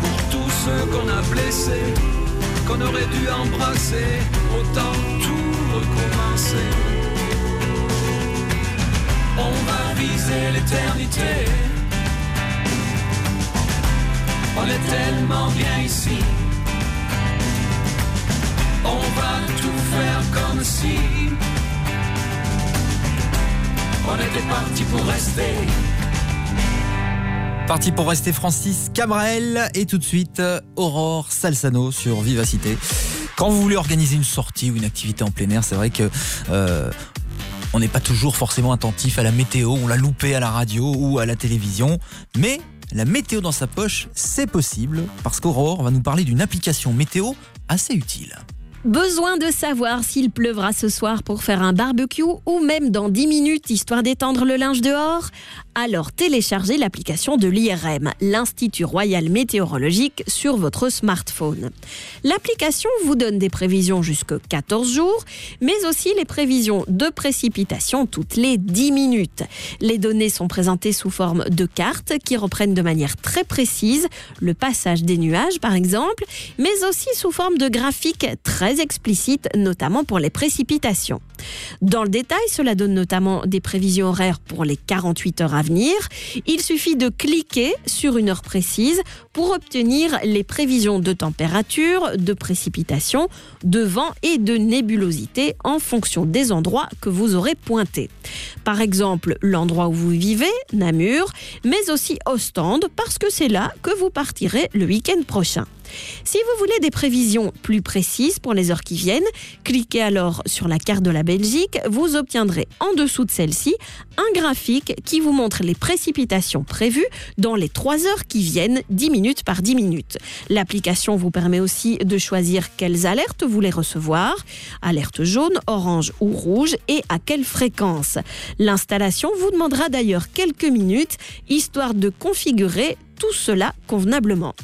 Pour tous ceux qu'on a blessés, qu'on aurait dû embrasser, autant tout recommencer. On va viser l'éternité. On est tellement bien ici. On va tout faire comme si on était parti pour rester.
Parti pour rester Francis Cabrel et tout de suite Aurore Salsano sur Vivacité. Quand vous voulez organiser une sortie ou une activité en plein air, c'est vrai que euh, on n'est pas toujours forcément attentif à la météo, on l'a loupé à la radio ou à la télévision, mais la météo dans sa poche, c'est possible parce qu'Aurore va nous parler d'une application météo assez utile.
Besoin de savoir s'il pleuvra ce soir pour faire un barbecue ou même dans 10 minutes histoire d'étendre le linge dehors? Alors téléchargez l'application de l'IRM, l'Institut Royal Météorologique, sur votre smartphone. L'application vous donne des prévisions jusque 14 jours, mais aussi les prévisions de précipitations toutes les 10 minutes. Les données sont présentées sous forme de cartes qui reprennent de manière très précise le passage des nuages par exemple, mais aussi sous forme de graphiques très explicites, notamment pour les précipitations. Dans le détail, cela donne notamment des prévisions horaires pour les 48 heures à Il suffit de cliquer sur une heure précise pour obtenir les prévisions de température, de précipitation, de vent et de nébulosité en fonction des endroits que vous aurez pointés. Par exemple, l'endroit où vous vivez, Namur, mais aussi Ostende, parce que c'est là que vous partirez le week-end prochain. Si vous voulez des prévisions plus précises pour les heures qui viennent, cliquez alors sur la carte de la Belgique. Vous obtiendrez en dessous de celle-ci un graphique qui vous montre les précipitations prévues dans les 3 heures qui viennent, 10 minutes par 10 minutes. L'application vous permet aussi de choisir quelles alertes vous voulez recevoir, alerte jaune, orange ou rouge et à quelle fréquence. L'installation vous demandera d'ailleurs quelques minutes, histoire de configurer tout cela convenablement.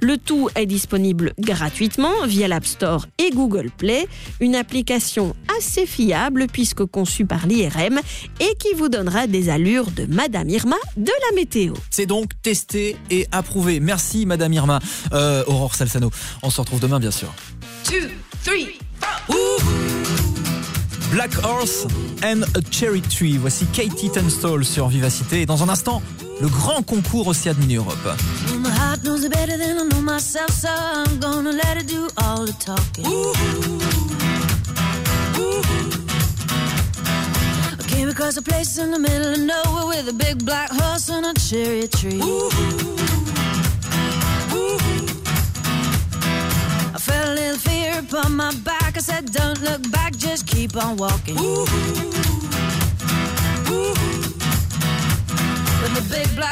Le tout est disponible gratuitement via l'App Store et Google Play, une application assez fiable puisque conçue par l'IRM et qui vous donnera des allures de Madame Irma de la météo.
C'est donc testé et approuvé. Merci Madame Irma. Euh, Aurore Salsano. On se retrouve demain bien sûr.
Two, three,
Black Horse and a Cherry Tree. Voici Katie Tunstall sur Vivacité. Et dans un instant, le grand concours Océane Mini Europe.
Across a place in the middle of nowhere with a big black horse and a cherry tree. I felt a little fear upon my back. I said, Don't look back, just keep on walking.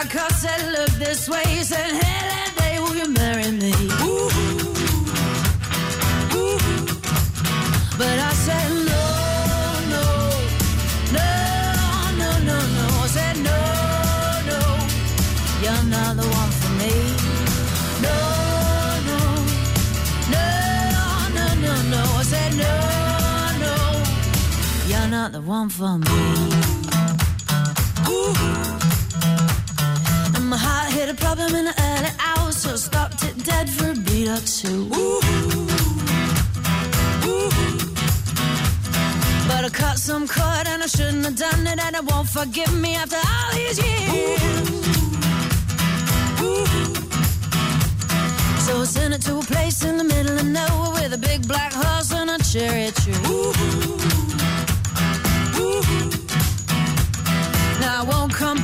But the big black said, Look this way. He said, that day, will you marry me? But I said, No, no, no, no, no, no. I said, No, no, you're not the one for me. No, no, no, no, no, no. I said, No, no, you're not the one for me. Problem in the early hours, so stopped it dead for a beat or two. But I cut some cord and I shouldn't have done it, and it won't forgive me after all these years. So I sent it to a place in the middle of nowhere with a big black horse and a cherry tree. Now I won't come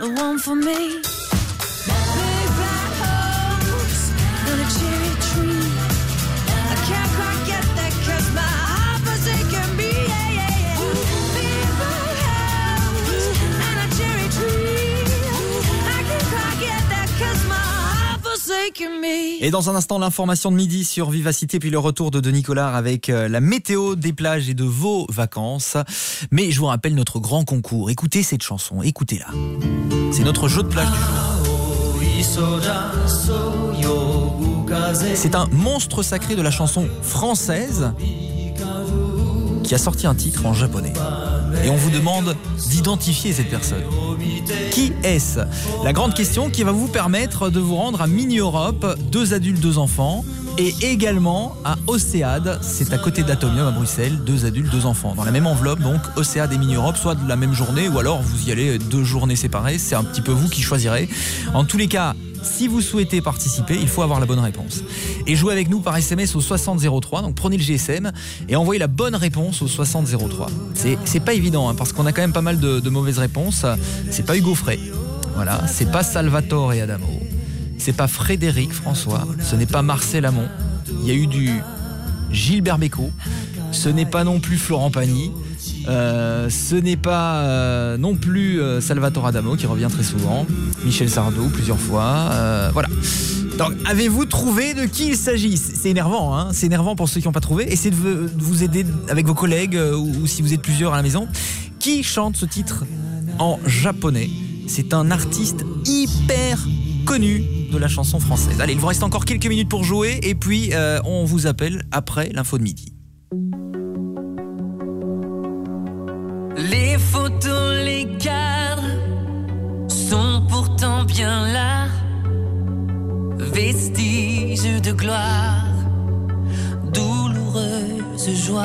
the one for me.
Et dans un instant, l'information de midi sur Vivacité, puis le retour de Denis Collard avec euh, la météo des plages et de vos vacances. Mais je vous rappelle notre grand concours. Écoutez cette chanson, écoutez-la. C'est notre jeu de plage du jour. C'est un monstre sacré de la chanson française qui a sorti un titre en japonais. Et on vous demande d'identifier cette personne. Qui est-ce? La grande question qui va vous permettre de vous rendre à Mini-Europe, deux adultes, deux enfants, et également à Océade, c'est à côté d'Atomium à Bruxelles, deux adultes, deux enfants. Dans la même enveloppe, donc Océade et Mini-Europe, soit de la même journée, ou alors vous y allez deux journées séparées, c'est un petit peu vous qui choisirez. En tous les cas, si vous souhaitez participer, il faut avoir la bonne réponse. Et jouez avec nous par SMS au 6003, donc prenez le GSM et envoyez la bonne réponse au 6003. C'est, pas évident, hein, parce qu'on a quand même pas mal de, mauvaises réponses. C'est pas Hugo Frey, voilà, c'est pas Salvatore et Adamo, c'est pas Frédéric François, ce n'est pas Marcel Amont, il y a eu du Gilbert Bécaud, ce n'est pas non plus Florent Pagny, ce n'est pas euh, non plus euh, Salvatore Adamo qui revient très souvent, Michel Sardou plusieurs fois, euh, voilà. Donc, avez-vous trouvé de qui il s'agit? C'est énervant, hein c'est énervant pour ceux qui n'ont pas trouvé. Essayez de vous- de vous aider avec vos collègues euh, ou, si vous êtes plusieurs à la maison. Qui chante ce titre en japonais? C'est un artiste hyper connu de la chanson française. Allez, il vous reste encore quelques minutes pour jouer et puis euh, on vous appelle après l'info de midi.
Les photos, les cadres sont pourtant bien là, vestiges de gloire, douloureuse joie,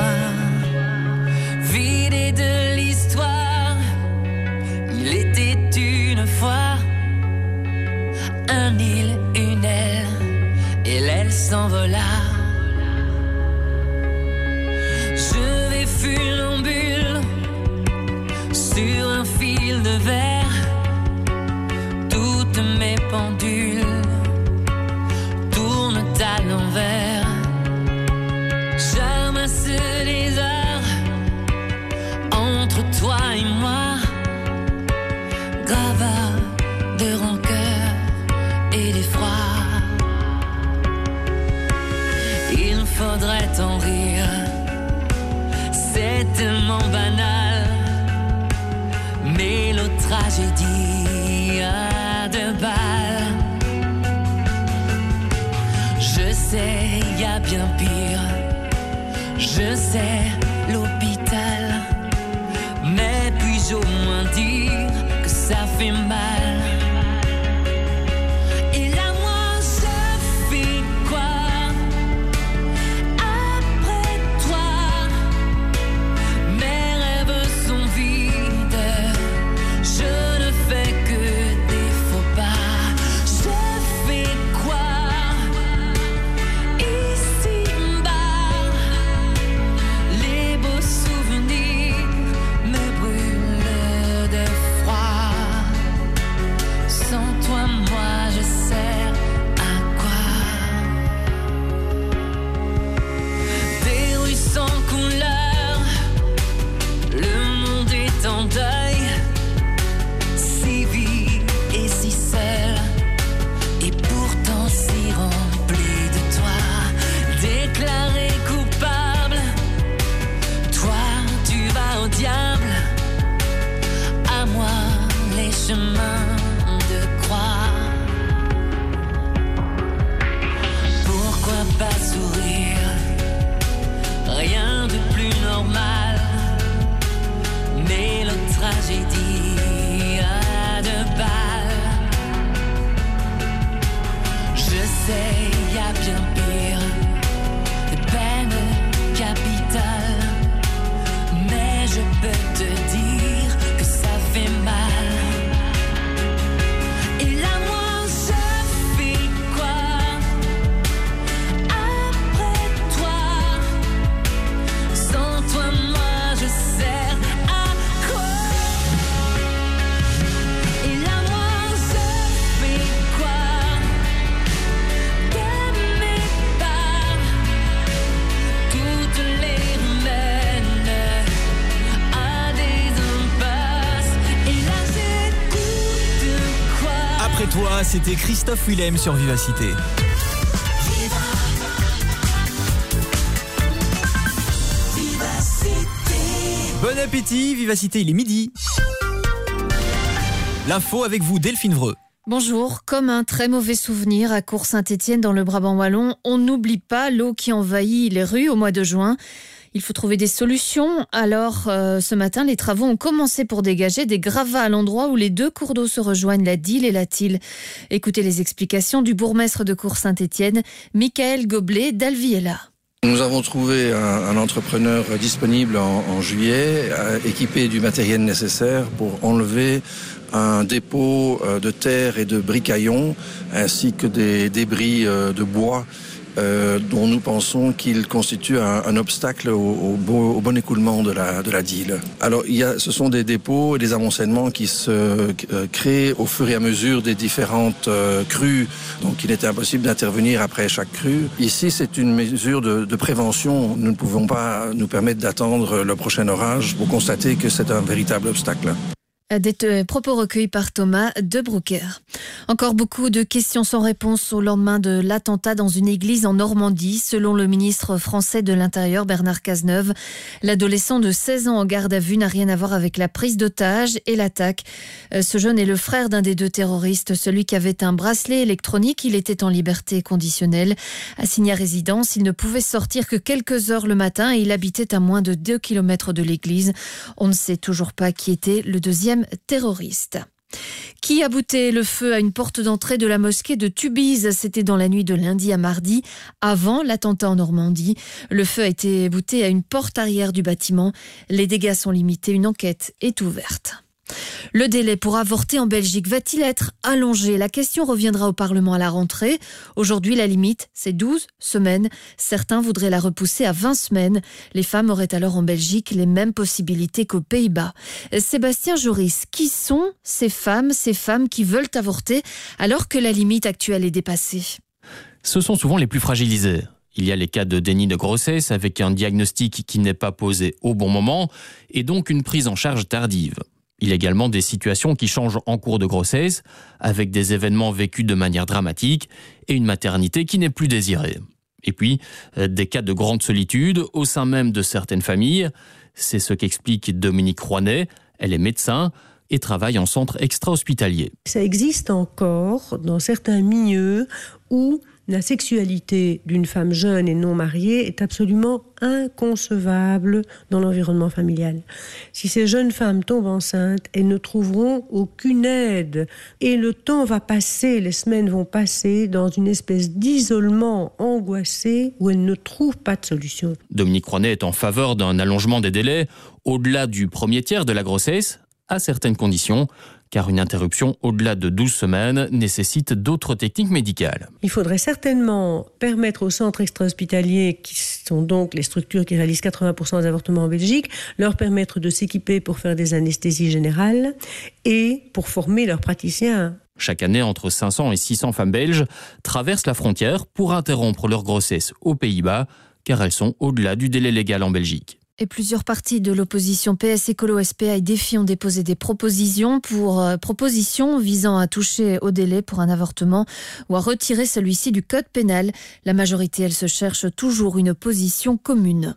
Christophe sur Vivacité. Bon appétit, Vivacité, il est midi. L'info avec vous, Delphine Vreux.
Bonjour, comme un très mauvais souvenir à Cours-Saint-Étienne dans le Brabant wallon, on n'oublie pas l'eau qui envahit les rues au mois de juin. Il faut trouver des solutions. Alors, euh, ce matin, les travaux ont commencé pour dégager des gravats à l'endroit où les deux cours d'eau se rejoignent, la Dille et la Tille. Écoutez les explications du bourgmestre de Cours-Saint-Étienne, Michael Goblet d'Alviella.
Nous avons trouvé un, entrepreneur disponible en, juillet, euh, équipé du matériel nécessaire pour enlever un dépôt euh, de terre et de bricaillons, ainsi que des débris de bois euh, dont nous pensons qu'il constitue un, un obstacle au, au au bon écoulement de la, de la dille. Alors, il y a, ce sont des dépôts et des amoncellements qui se euh, créent au fur et à mesure des différentes euh, crues. Donc, il était impossible d'intervenir après chaque crue. Ici, c'est une mesure de, de prévention. Nous ne pouvons pas nous permettre d'attendre le prochain orage pour constater que c'est un véritable obstacle.
Des euh, propos recueillis par Thomas de Broucker. Encore beaucoup de questions sans réponse au lendemain de l'attentat dans une église en Normandie. Selon le ministre français de l'Intérieur Bernard Cazeneuve, l'adolescent de 16 ans en garde à vue n'a rien à voir avec la prise d'otage et l'attaque. Euh, Ce jeune est le frère d'un des deux terroristes, celui qui avait un bracelet électronique. Il était en liberté conditionnelle. Assigné à résidence, il ne pouvait sortir que quelques heures le matin et il habitait à moins de 2 km de l'église. On ne sait toujours pas qui était le deuxième terroriste. Qui a bouté le feu à une porte d'entrée de la mosquée de Tubize? C'était dans la nuit de lundi à mardi, avant l'attentat en Normandie. Le feu a été bouté à une porte arrière du bâtiment. Les dégâts sont limités. Une enquête est ouverte. Le délai pour avorter en Belgique va-t-il être allongé? La question reviendra au Parlement à la rentrée. Aujourd'hui, la limite, c'est 12 semaines. Certains voudraient la repousser à 20 semaines. Les femmes auraient alors en Belgique les mêmes possibilités qu'aux Pays-Bas. Sébastien Joris, qui sont ces femmes, ces femmes qui veulent avorter alors que la limite actuelle est dépassée?
Ce sont souvent les plus fragilisés. Il y a les cas de déni de grossesse avec un diagnostic qui n'est pas posé au bon moment et donc une prise en charge tardive. Il y a également des situations qui changent en cours de grossesse, avec des événements vécus de manière dramatique et une maternité qui n'est plus désirée. Et puis, euh, des cas de grande solitude au sein même de certaines familles. C'est ce qu'explique Dominique Rouanet. Elle est médecin et travaille en centre extra-hospitalier.
Ça existe encore dans certains milieux où la sexualité d'une femme jeune et non mariée est absolument inconcevable dans l'environnement familial. Si ces jeunes femmes tombent enceintes, elles ne trouveront aucune aide. Et le temps va passer, les semaines vont passer dans une espèce d'isolement angoissé où elles ne trouvent pas de solution.
Dominique Rouanet est en faveur d'un allongement des délais au-delà du premier tiers de la grossesse, à certaines conditions, car une interruption au-delà de 12 semaines nécessite d'autres techniques médicales.
Il faudrait certainement permettre aux centres extra-hospitaliers, qui sont donc les structures qui réalisent 80% des avortements en Belgique, leur permettre de s'équiper pour faire des anesthésies générales et pour former leurs praticiens.
Chaque année, entre 500 et 600 femmes belges traversent la frontière pour interrompre leur grossesse aux Pays-Bas, car elles sont au-delà du délai légal en Belgique.
Et plusieurs partis de l'opposition PS Écolo SPA et Défi ont déposé des propositions pour euh, propositions visant à toucher au délai pour un avortement ou à retirer celui-ci du code pénal. La majorité, elle se cherche toujours une position commune.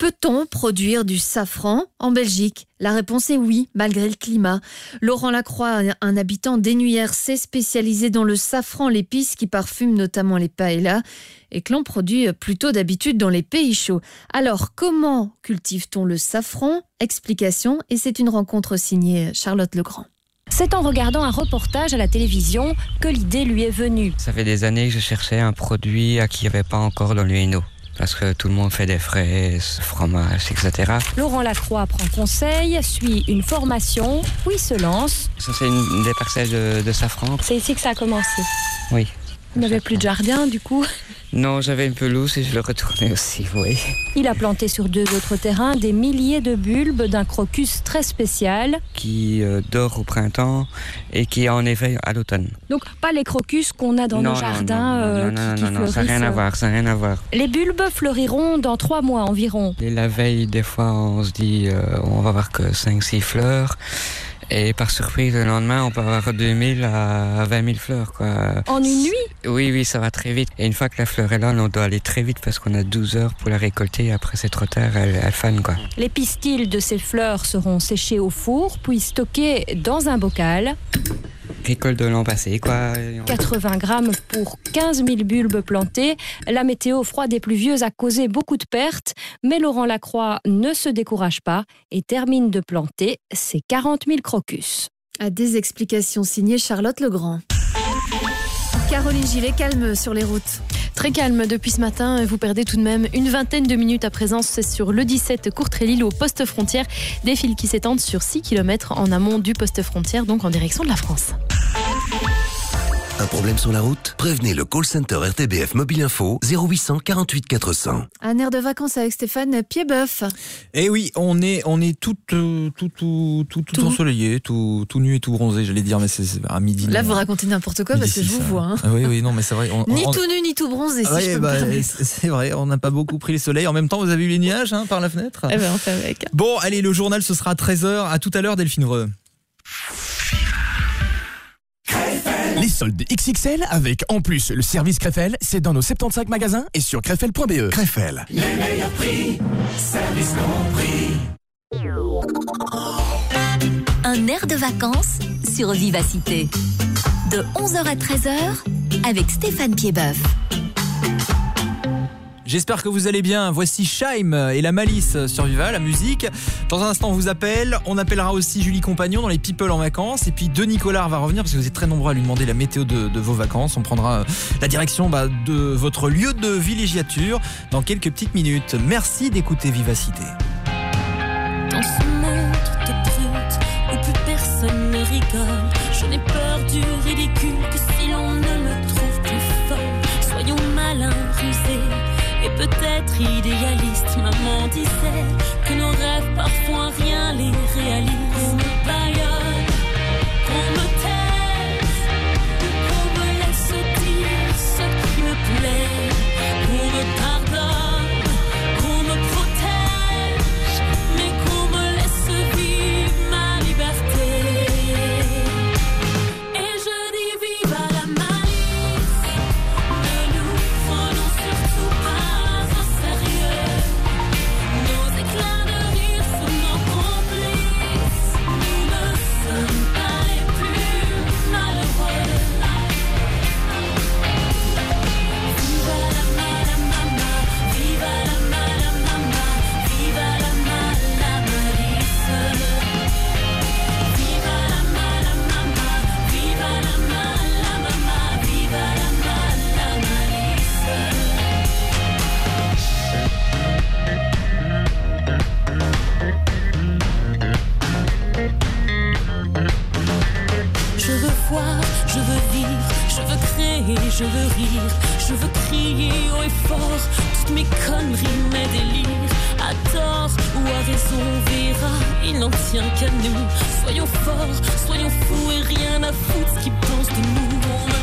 Peut-on produire du safran en Belgique? La réponse est oui, malgré le climat. Laurent Lacroix, un habitant d'Ennuyère, s'est spécialisé dans le safran, l'épice qui parfume notamment les paellas et que l'on produit plutôt d'habitude dans les pays chauds. Alors, comment cultive-t-on le safran? Explication, et c'est une rencontre signée Charlotte Legrand.
C'est en regardant un reportage à la télévision que l'idée lui est venue.
Ça fait des années que je cherchais un produit à qui il n'y avait pas encore dans l'UNO. Parce que tout le monde fait des fraises, fromage, etc.
Laurent Lacroix prend conseil, suit une formation, puis se lance.
Ça, c'est une des parcelles de, de safran.
C'est ici que ça a commencé.
Oui.
Vous n'avez plus de jardin, du coup?
Non, j'avais une pelouse et je le retournais aussi, oui.
Il a planté sur deux autres terrains des milliers de bulbes d'un crocus très spécial.
Qui euh, dort au printemps et qui est en éveil à l'automne.
Donc pas les crocus qu'on a dans
non,
nos jardins
non,
euh,
non, non,
qui, qui
non, ça n'a rien à voir, ça n'a rien à voir.
Les bulbes fleuriront dans trois mois environ.
Et la veille, des fois, on se dit, euh, on va avoir que 5-6 fleurs. Et par surprise, le lendemain, on peut avoir 2000 à 20 000 fleurs, quoi.
En une nuit?
Oui, oui, ça va très vite. Et une fois que la fleur est là, on doit aller très vite parce qu'on a 12 heures pour la récolter. Et après, c'est trop tard, elle, elle fane, quoi.
Les pistils de ces fleurs seront séchés au four, puis stockés dans un bocal.
Récolte de l'an passé, quoi.
80 grammes pour 15 000 bulbes plantés. La météo froide et pluvieuse a causé beaucoup de pertes, mais Laurent Lacroix ne se décourage pas et termine de planter ses 40 000 crocus.
À des explications signées Charlotte Legrand. Caroline Gillet, calme sur les routes.
Très calme depuis ce matin, vous perdez tout de même une vingtaine de minutes à présence c'est sur le 17 Courtrélie au poste frontière, des fils qui s'étendent sur 6 km en amont du poste frontière, donc en direction de la France.
Un problème sur la route? Prévenez le call center RTBF Mobile Info 0800 48 400.
Un air de vacances avec Stéphane Piedboeuf.
Et Eh oui, on est, on est tout, euh, tout, tout, tout, tout, ensoleillé, tout, tout nu et tout bronzé, j'allais dire, mais c'est à midi.
Là,
non.
vous racontez n'importe quoi parce que je vous vois. hein.
Ah oui, oui, non, mais c'est vrai. on-
Ni
on-
tout nu, ni tout bronzé, si
Ouais,
je peux
bah, c'est vrai, on n'a pas beaucoup pris le soleil. En même temps, vous avez eu les nuages hein, par la fenêtre?
Eh ben, on fait avec.
Bon, allez, le journal, ce sera à 13h. À tout à l'heure, Delphine Reux.
Les soldes XXL avec en plus le service Krefel, c'est dans nos 75 magasins et sur krefel.be. Krefel.
Les meilleurs prix, service compris.
Un air de vacances sur Vivacité. De 11h à 13h avec Stéphane Piedboeuf.
J'espère que vous allez bien. Voici Scheim et la malice sur Viva, la musique. Dans un instant, on vous appelle. On appellera aussi Julie Compagnon dans les People en vacances. Et puis, De Nicolas va revenir parce que vous êtes très nombreux à lui demander la météo de, vos vacances. On prendra euh, la direction bah, de votre lieu de villégiature dans quelques petites minutes. Merci d'écouter Vivacité.
Peut-être idéalistes. Maman disait que nos rêves parfois rien les réalisent. Qu'on me baillonne, qu'on me taise, qu'on me laisse dire ce qui me plaît, qu'on me je veux rire, je veux crier haut et fort toutes mes conneries, mes délires. À tort ou à raison, on verra, il n'en tient qu'à nous. Soyons forts, soyons fous et rien à foutre ce qu'ils pensent de nous.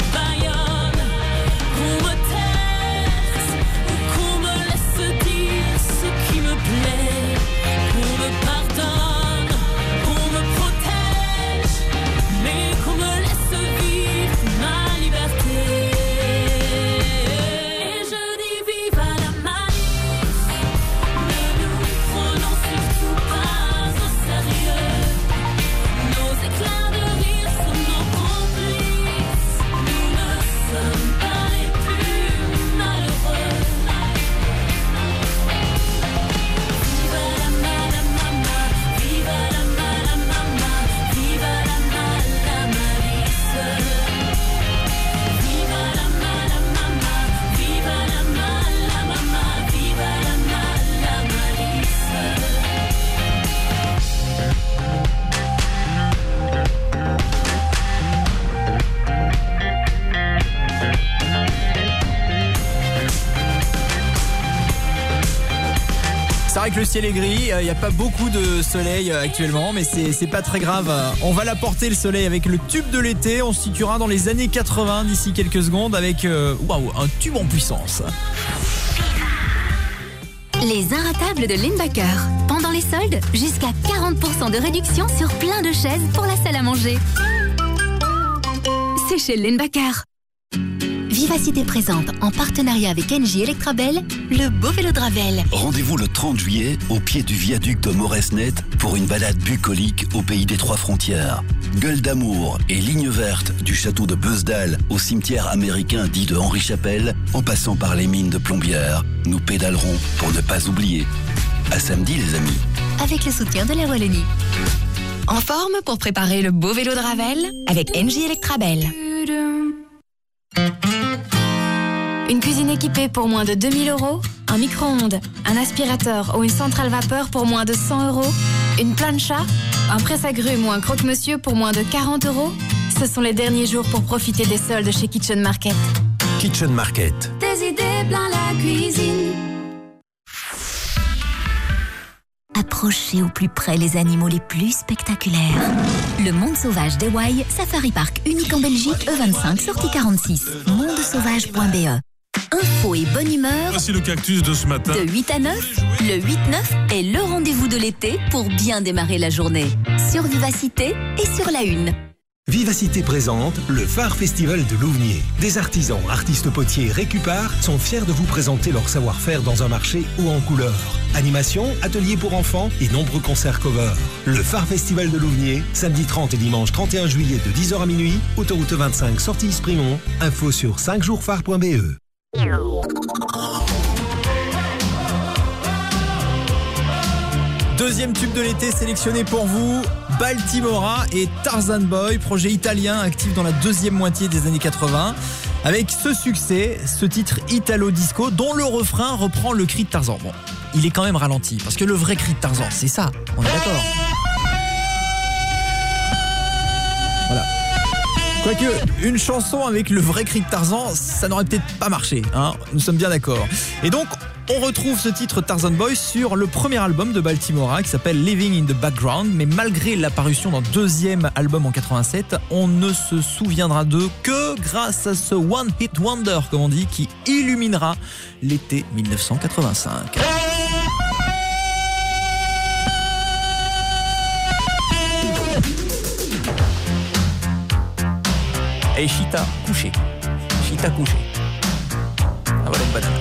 Ciel est gris. Il n'y a pas beaucoup de soleil euh, actuellement, mais c'est pas très grave. On va l'apporter le soleil avec le tube de l'été. On se situera dans les années 80 d'ici quelques secondes avec euh, un tube en puissance.
Les inratables de Lindbacker. Pendant les soldes, jusqu'à 40% de réduction sur plein de chaises pour la salle à manger. C'est chez Lindbacker. Vivacité présente, en partenariat avec NJ Electrabel, le beau vélo de Ravel.
Rendez-vous le 30 juillet au pied du viaduc de Moresnet pour une balade bucolique au pays des trois frontières. Gueule d'amour et ligne verte du château de Beusdal au cimetière américain dit de Henri Chapelle, en passant par les mines de Plombières, nous pédalerons pour ne pas oublier. À samedi les amis.
Avec le soutien de la Wallonie. En forme pour préparer le beau vélo de Ravel avec NJ Electrabel. Une cuisine équipée pour moins de 2000 euros Un micro-ondes, un aspirateur ou une centrale vapeur pour moins de 100 euros Une plancha Un presse-agrumes ou un croque-monsieur pour moins de 40 euros Ce sont les derniers jours pour profiter des soldes chez Kitchen Market.
Kitchen Market.
Des idées plein la cuisine.
Approchez au plus près les animaux les plus spectaculaires. Le Monde Sauvage d'Ewaï, Safari Park unique en Belgique, E25, sortie 46. mondesauvage.be Info et bonne humeur
Voici le cactus de ce matin.
de 8 à 9. Le 8-9 est le rendez-vous de l'été pour bien démarrer la journée. Sur Vivacité et sur la Une.
Vivacité présente le Phare Festival de Louvnier. Des artisans, artistes potiers récupar sont fiers de vous présenter leur savoir-faire dans un marché ou en couleur. Animation, ateliers pour enfants et nombreux concerts cover. Le Phare Festival de Louvnier, samedi 30 et dimanche 31 juillet de 10h à minuit, autoroute 25 sortie Sprimont. Info sur 5jours-phare.be.
Deuxième tube de l'été sélectionné pour vous, Baltimora et Tarzan Boy, projet italien actif dans la deuxième moitié des années 80. Avec ce succès, ce titre italo-disco dont le refrain reprend le cri de Tarzan. Bon, il est quand même ralenti parce que le vrai cri de Tarzan, c'est ça, on est d'accord. Quoique, une chanson avec le vrai cri de Tarzan, ça n'aurait peut-être pas marché, hein nous sommes bien d'accord. Et donc, on retrouve ce titre Tarzan Boy sur le premier album de Baltimora qui s'appelle Living in the Background, mais malgré l'apparition d'un deuxième album en 87, on ne se souviendra d'eux que grâce à ce One Hit Wonder, comme on dit, qui illuminera l'été 1985. Et Chita couché. Chita couché. Ah voilà une banane.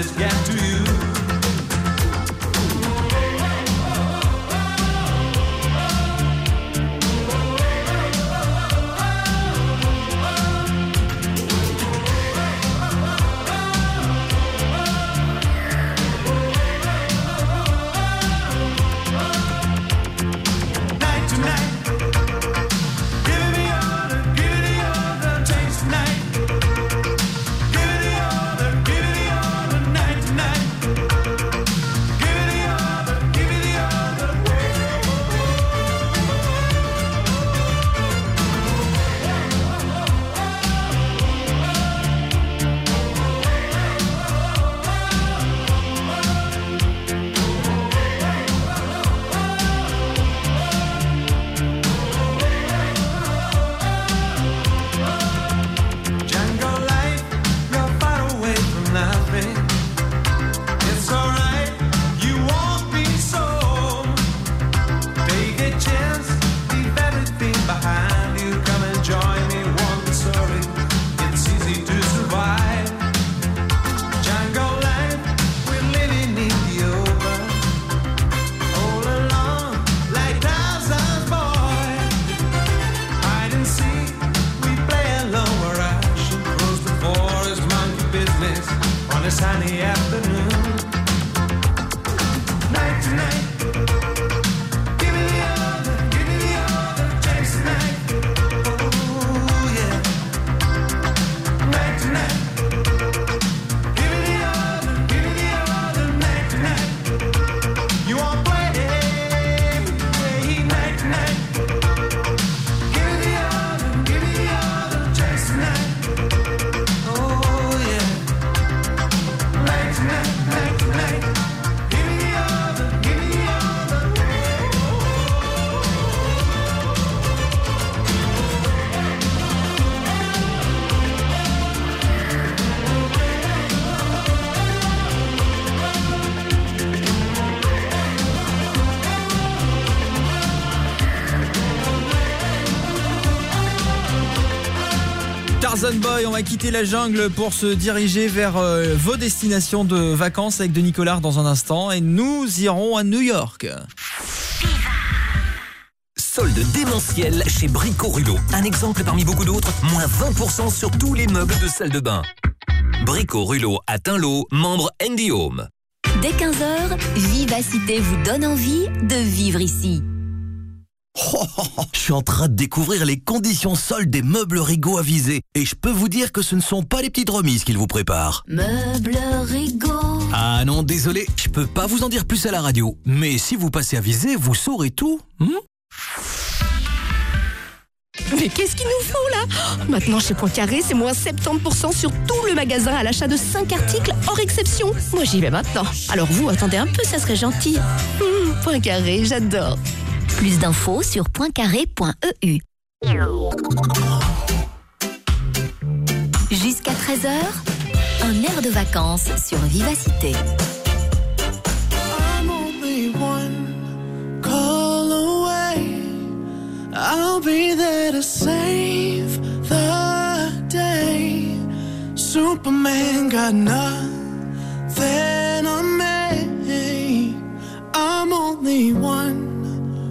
it get to Va quitter la jungle pour se diriger vers euh, vos destinations de vacances avec Denis Collard dans un instant et nous irons à New York.
Solde démentiel chez Brico Rulo. Un exemple parmi beaucoup d'autres, moins 20% sur tous les meubles de salle de bain. Brico Rulo atteint l'eau, membre Andy Home.
Dès 15h, Vivacité vous donne envie de vivre ici.
Oh, oh, oh, je suis en train de découvrir les conditions soldes des meubles Rigaud avisés et je peux vous dire que ce ne sont pas les petites remises qu'ils vous préparent.
Meubles Rigaud.
Ah non, désolé, je peux pas vous en dire plus à la radio. Mais si vous passez à viser, vous saurez tout. hmm
Mais qu'est-ce qu'il nous faut là? Oh, Maintenant chez Poincaré, c'est moins 70% sur tout le magasin à l'achat de 5 articles hors exception. Moi j'y vais maintenant. Alors vous, attendez un peu, ça serait gentil. Hum, Poincaré, j'adore.
Plus d'infos sur pointcarré.eu. Jusqu'à 13h, un air de vacances sur Vivacité.
I'm only one call away. I'll be there to save the day. Superman got nothing on me. I'm only one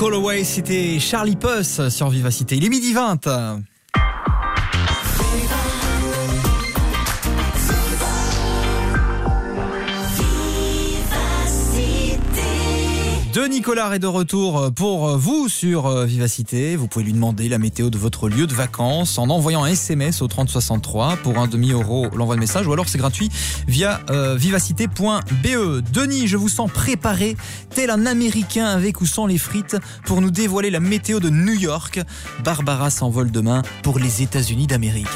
Call Away,
c'était Charlie Puss sur Vivacité. Il est midi 20. De Nicolas est de retour pour vous sur euh, Vivacité. Vous pouvez lui demander la météo de votre lieu de vacances en envoyant un SMS au 3063 pour un demi-euro l'envoi de message ou alors c'est gratuit via euh, vivacité.be. Denis, je vous sens préparé tel un Américain avec ou sans les frites pour nous dévoiler la météo de New York. Barbara s'envole demain pour les États-Unis d'Amérique.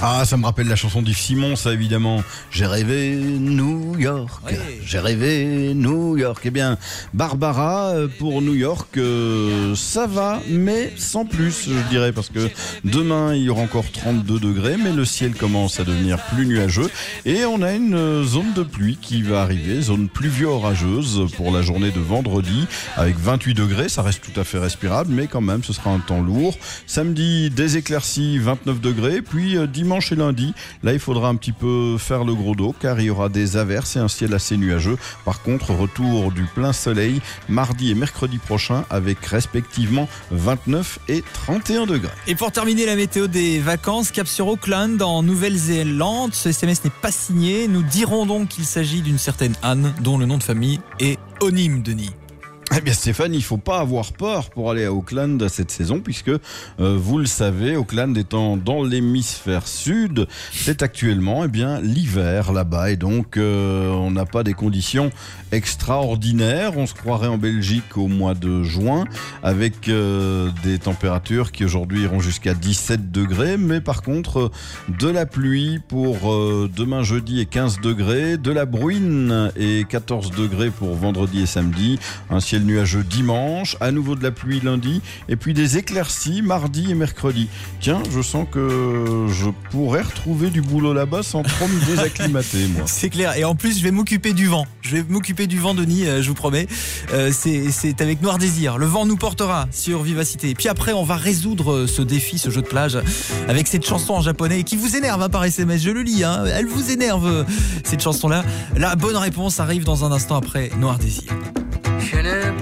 Ah, ça me rappelle la chanson d'Yves Simon, ça évidemment. J'ai rêvé New York. J'ai rêvé New York. Eh bien, Barbara, euh, pour New York, euh, ça va, mais sans plus, je dirais, parce que demain, il y aura encore 32 degrés, mais le ciel commence à devenir plus nuageux. Et on a une euh, zone de pluie qui va arriver, zone pluvio-orageuse pour la journée de vendredi, avec 28 degrés. Ça reste tout à fait respirable, mais quand même, ce sera un temps lourd. Samedi, des éclaircies, 29 degrés. Puis dimanche et lundi, là, il faudra un petit peu faire le gros dos, car il y aura des averses et un ciel assez nuageux. Par contre, retour du plein soleil mardi et mercredi prochain, avec respectivement 29 et 31 degrés.
Et pour terminer la météo des vacances, cap sur Auckland en Nouvelle-Zélande. Ce SMS n'est pas signé. Nous dirons donc qu'il s'agit d'une certaine Anne dont le nom de famille est Onim Denis.
Eh bien Stéphane, il faut pas avoir peur pour aller à Auckland cette saison puisque euh, vous le savez, Auckland étant dans l'hémisphère sud, c'est actuellement eh bien l'hiver là-bas. Et donc euh, on n'a pas des conditions extraordinaires. On se croirait en Belgique au mois de juin avec euh, des températures qui aujourd'hui iront jusqu'à 17 degrés, mais par contre de la pluie pour demain jeudi et 15 degrés, de la bruine et 14 degrés pour vendredi et samedi, un ciel nuageux dimanche, à nouveau de la pluie lundi et puis des éclaircies mardi et mercredi. Tiens, je sens que je pourrais retrouver du boulot là-bas sans trop me désacclimater moi.
C'est clair. Et en plus, je vais m'occuper du vent. Je vais m'occuper du vent, Denis, euh, je vous promets. Euh, c'est avec Noir Désir. Le vent nous portera sur Vivacité. Et puis après, on va résoudre euh, ce défi, ce jeu de plage, avec cette chanson en japonais qui vous énerve hein, par SMS. Je le lis, hein. elle vous énerve, cette chanson-là. La bonne réponse arrive dans un instant après Noir Désir.
Je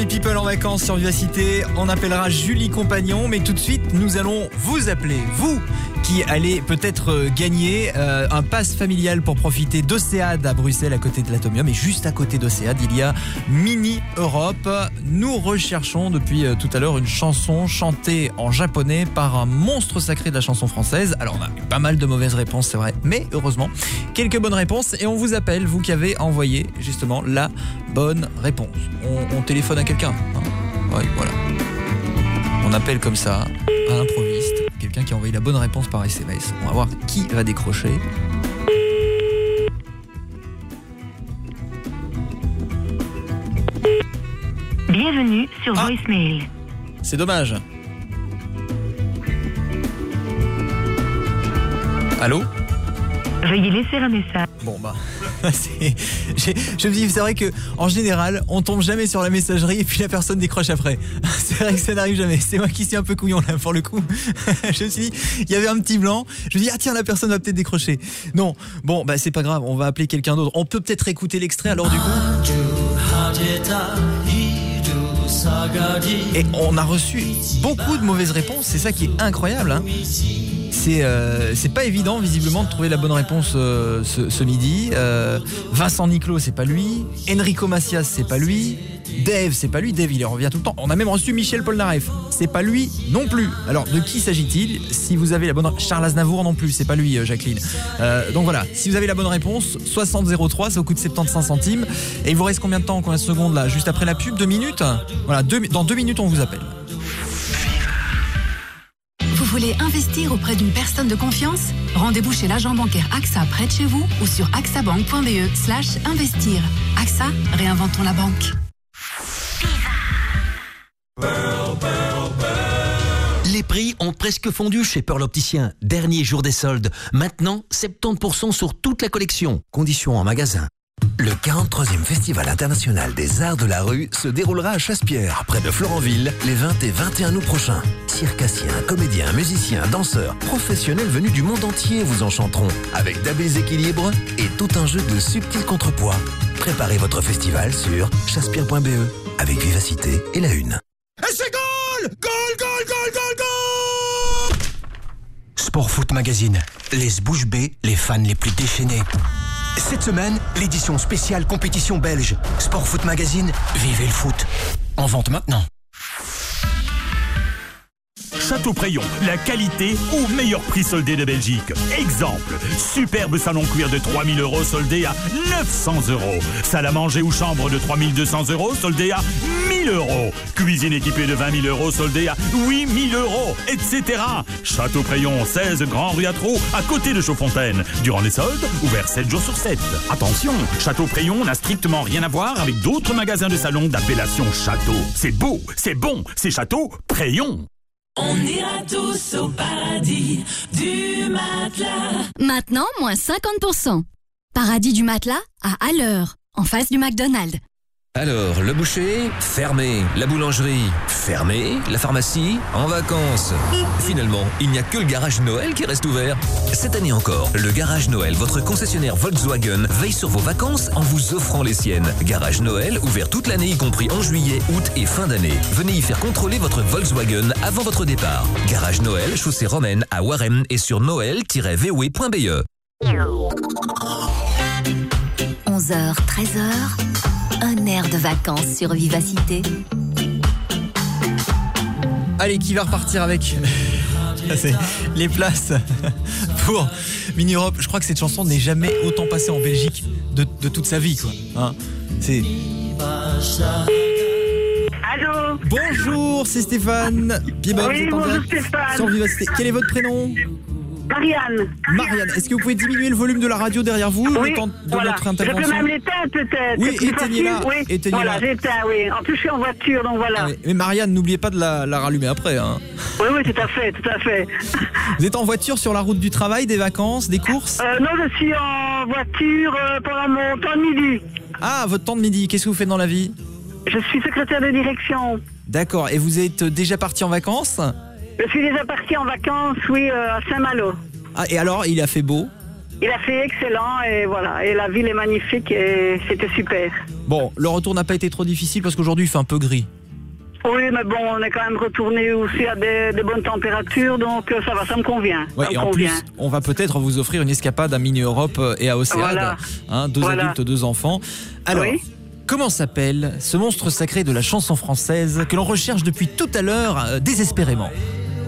les people en vacances sur Vivacité. On appellera Julie Compagnon, mais tout de suite, nous allons vous appeler, vous qui allez peut-être euh, gagner euh, un pass familial pour profiter d'Océade à Bruxelles, à côté de l'Atomium. Et juste à côté d'Océade, il y a Mini Europe. Nous recherchons depuis euh, tout à l'heure une chanson chantée en japonais par un monstre sacré de la chanson française. Alors, on a eu pas mal de mauvaises réponses, c'est vrai, mais heureusement, quelques bonnes réponses. Et on vous appelle, vous qui avez envoyé justement la bonne réponse. On, on téléphone à quelqu'un. hein. Ouais, voilà. On appelle comme ça, à l'improviste, quelqu'un qui a envoyé la bonne réponse par SMS. On va voir qui va décrocher.
Bienvenue sur
Ah.
voicemail.
C'est dommage. Allô?
Veuillez laisser un message.
Bon bah, je me dis, c'est vrai que en général, on tombe jamais sur la messagerie et puis la personne décroche après. C'est vrai que ça n'arrive jamais. C'est moi qui suis un peu couillon là pour le coup. Je me suis dit, il y avait un petit blanc. Je me dis, ah tiens, la personne va peut-être décrocher. Non, bon bah c'est pas grave, on va appeler quelqu'un d'autre. On peut peut-être écouter l'extrait alors du coup. Et on a reçu beaucoup de mauvaises réponses, c'est ça qui est incroyable. hein. C'est euh, c'est pas évident visiblement de trouver la bonne réponse euh, ce, midi. Euh, Vincent Niclot, c'est pas lui. Enrico Macias, c'est pas lui. Dave, c'est pas lui. Dave, il revient tout le temps. On a même reçu Michel Polnareff. C'est pas lui non plus. Alors, de qui s'agit-il? Si vous avez la bonne Charles Aznavour non plus, c'est pas lui, Jacqueline. Donc voilà, si vous avez la bonne réponse, 6003, ça vous coûte 75 centimes. Et il vous reste combien de temps, combien de secondes là? Juste après la pub, deux minutes? Voilà, dans deux minutes, on vous appelle.
Voulez investir auprès d'une personne de confiance Rendez-vous chez l'agent bancaire AXA près de chez vous ou sur axabank.be slash investir. AXA, réinventons la banque.
Les prix ont presque fondu chez Pearl Opticien. Dernier jour des soldes. Maintenant, 70% sur toute la collection. Conditions en magasin.
Le 43e Festival international des arts de la rue se déroulera à Chaspierre, près de Florenville, les 20 et 21 août prochains. Circassiens, comédiens, musiciens, danseurs, professionnels venus du monde entier vous enchanteront, avec d'habiles équilibres et tout un jeu de subtils contrepoids. Préparez votre festival sur chaspierre.be, avec vivacité et la une.
Et c'est goal Goal, goal, goal, goal, goal
Sport Foot Magazine, les bouche bée, les fans les plus déchaînés. Cette semaine, l'édition spéciale compétition belge. Sport Foot Magazine, vivez le foot. En vente maintenant.
Château Prayon, la qualité au meilleur prix soldé de Belgique. Exemple, superbe salon cuir de 3000 euros soldé à 900 euros. Salle à manger ou chambre de 3200 euros soldé à 1000 euros. Cuisine équipée de 20 000 euros soldée à 8000 euros, etc. Château Prayon, 16 Grand Rue à à côté de Chaudfontaine. Durant les soldes, ouvert 7 jours sur 7. Attention, Château Prayon n'a strictement rien à voir avec d'autres magasins de salon d'appellation Château. C'est beau, c'est bon, c'est Château Prayon.
On ira tous au paradis du matelas.
Maintenant, moins 50%. Paradis du matelas à à l'heure, en face du McDonald's.
Alors, le boucher, fermé. La boulangerie, fermé. La pharmacie, en vacances. Finalement, il n'y a que le garage Noël qui reste ouvert. Cette année encore, le garage Noël, votre concessionnaire Volkswagen, veille sur vos vacances en vous offrant les siennes. Garage Noël, ouvert toute l'année, y compris en juillet, août et fin d'année. Venez y faire contrôler votre Volkswagen avant votre départ. Garage Noël, chaussée romaine à Warem et sur noël-voe.be.
11h, 13h, un air de vacances sur Vivacité.
Allez, qui va repartir avec Ça, c'est les places pour Mini Europe Je crois que cette chanson n'est jamais autant passée en Belgique de, de toute sa vie, quoi. Hein c'est.
Allô
Bonjour, c'est Stéphane.
Oui, bonjour, Stéphane.
sur Vivacité. Quel est votre prénom?
Marianne.
Marianne. Est-ce que vous pouvez diminuer le volume de la radio derrière vous
Oui,
le temps de
voilà.
notre
Je peux
intervention
même l'éteindre peut-être.
Oui, éteignez-la,
Oui,
éteignez-la.
voilà, j'éteins, oui. En plus, je suis en voiture, donc voilà.
Ah. Mais Marianne, n'oubliez pas de la, la rallumer après. hein.
Oui, oui, tout à fait, tout à fait.
Vous êtes en voiture sur la route du travail, des vacances, des courses
Euh, non, je suis en voiture euh, pendant mon temps de midi.
Ah, votre temps de midi, qu'est-ce que vous faites dans la vie?
Je suis secrétaire de direction.
D'accord, et vous êtes déjà parti en vacances?
Je suis déjà partie en vacances, oui, euh, à Saint-Malo.
Ah, et alors, il a fait beau
Il a fait excellent et voilà. Et la ville est magnifique et c'était super.
Bon, le retour n'a pas été trop difficile parce qu'aujourd'hui il fait un peu gris.
Oui, mais bon, on est quand même retourné aussi à des, des bonnes températures, donc euh, ça va, ça me convient.
Ouais,
ça
et
me
en plus, on va peut-être vous offrir une escapade à Mini Europe euh, et à Océade.
Voilà.
Hein, deux
Voilà.
adultes, deux enfants. Alors,
Oui.
comment s'appelle ce monstre sacré de la chanson française que l'on recherche depuis tout à l'heure euh, désespérément?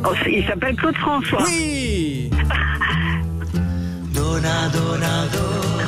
Oh, il s'appelle Claude François.
Oui
Dona, dona, dona,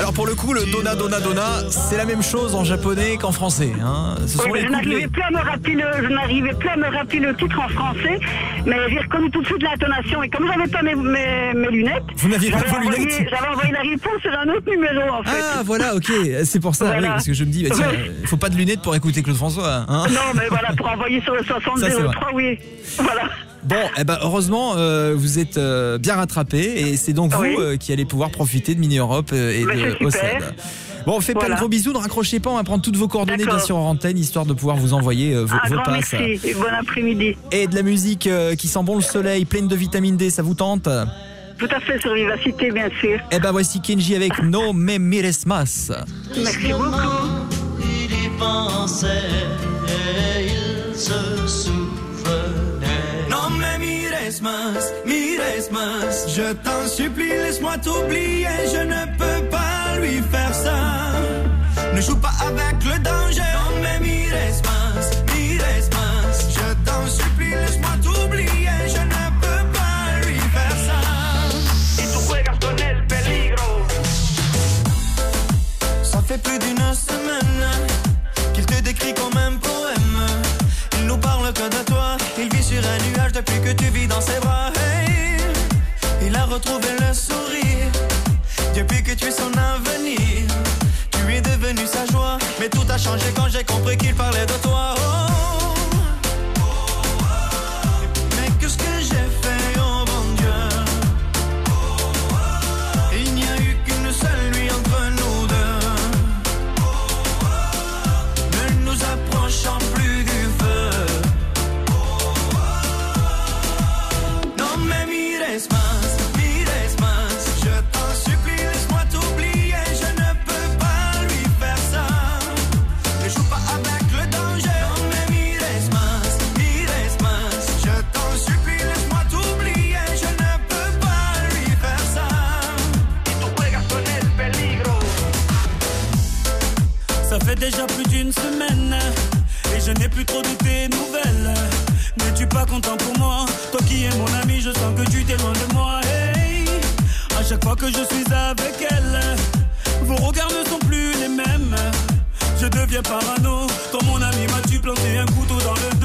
Alors pour le coup, le Dona Dona Dona, c'est la même chose en japonais qu'en français. hein. Ce sont
Oui, mais
les
je n'arrivais plus à me rappeler le, je n'arrivais plus à me rappeler le titre en français, mais j'ai reconnu tout de suite l'intonation. Et comme j'avais pas mes, mes, mes lunettes,
Vous n'aviez pas
j'avais
vos
envoyé-
lunettes
J'avais envoyé la réponse sur un autre numéro en fait.
Ah voilà, ok, c'est pour ça,
Voilà.
oui, parce que je me dis, bah, tiens, faut pas de lunettes pour écouter Claude François. hein.
Non, mais voilà, pour envoyer sur le
Ça, c'est
6003, oui. Voilà.
Bon, eh ben, heureusement, euh, vous êtes euh, bien rattrapé et c'est donc vous euh, qui allez pouvoir profiter de Mini Europe et
Bah,
de. Océane. Bon, on fait plein
Voilà.
de gros bisous, ne raccrochez pas, on va prendre toutes vos coordonnées bien sûr en antenne, histoire de pouvoir vous envoyer euh, vos,
Un
vos
grand
passes.
merci et bon après-midi.
Et de la musique euh, qui sent bon le soleil, pleine de vitamine D, ça vous tente?
Tout à fait sur Vivacité, bien sûr.
Eh ben voici Kenji avec No Me Mires Mas.
Merci beaucoup.
il y pensait et il se
mas Je t'en supplie, laisse-moi t'oublier Je ne peux pas lui faire ça. Ne joue pas avec le danger Non mais mas, depuis que tu vis dans ses bras. Il a retrouvé le sourire depuis que tu es son avenir. Tu es devenu sa joie, mais tout a changé quand j'ai compris qu'il parlait de toi. Oh, je
n'ai plus trop de tes nouvelles. N'es-tu pas content pour moi? Toi qui es mon ami, je sens que tu t'es loin de moi. Hey, à chaque fois que je suis avec elle, vos regards ne sont plus les mêmes. Je deviens parano. Quand mon ami m'a-tu planté un couteau dans
le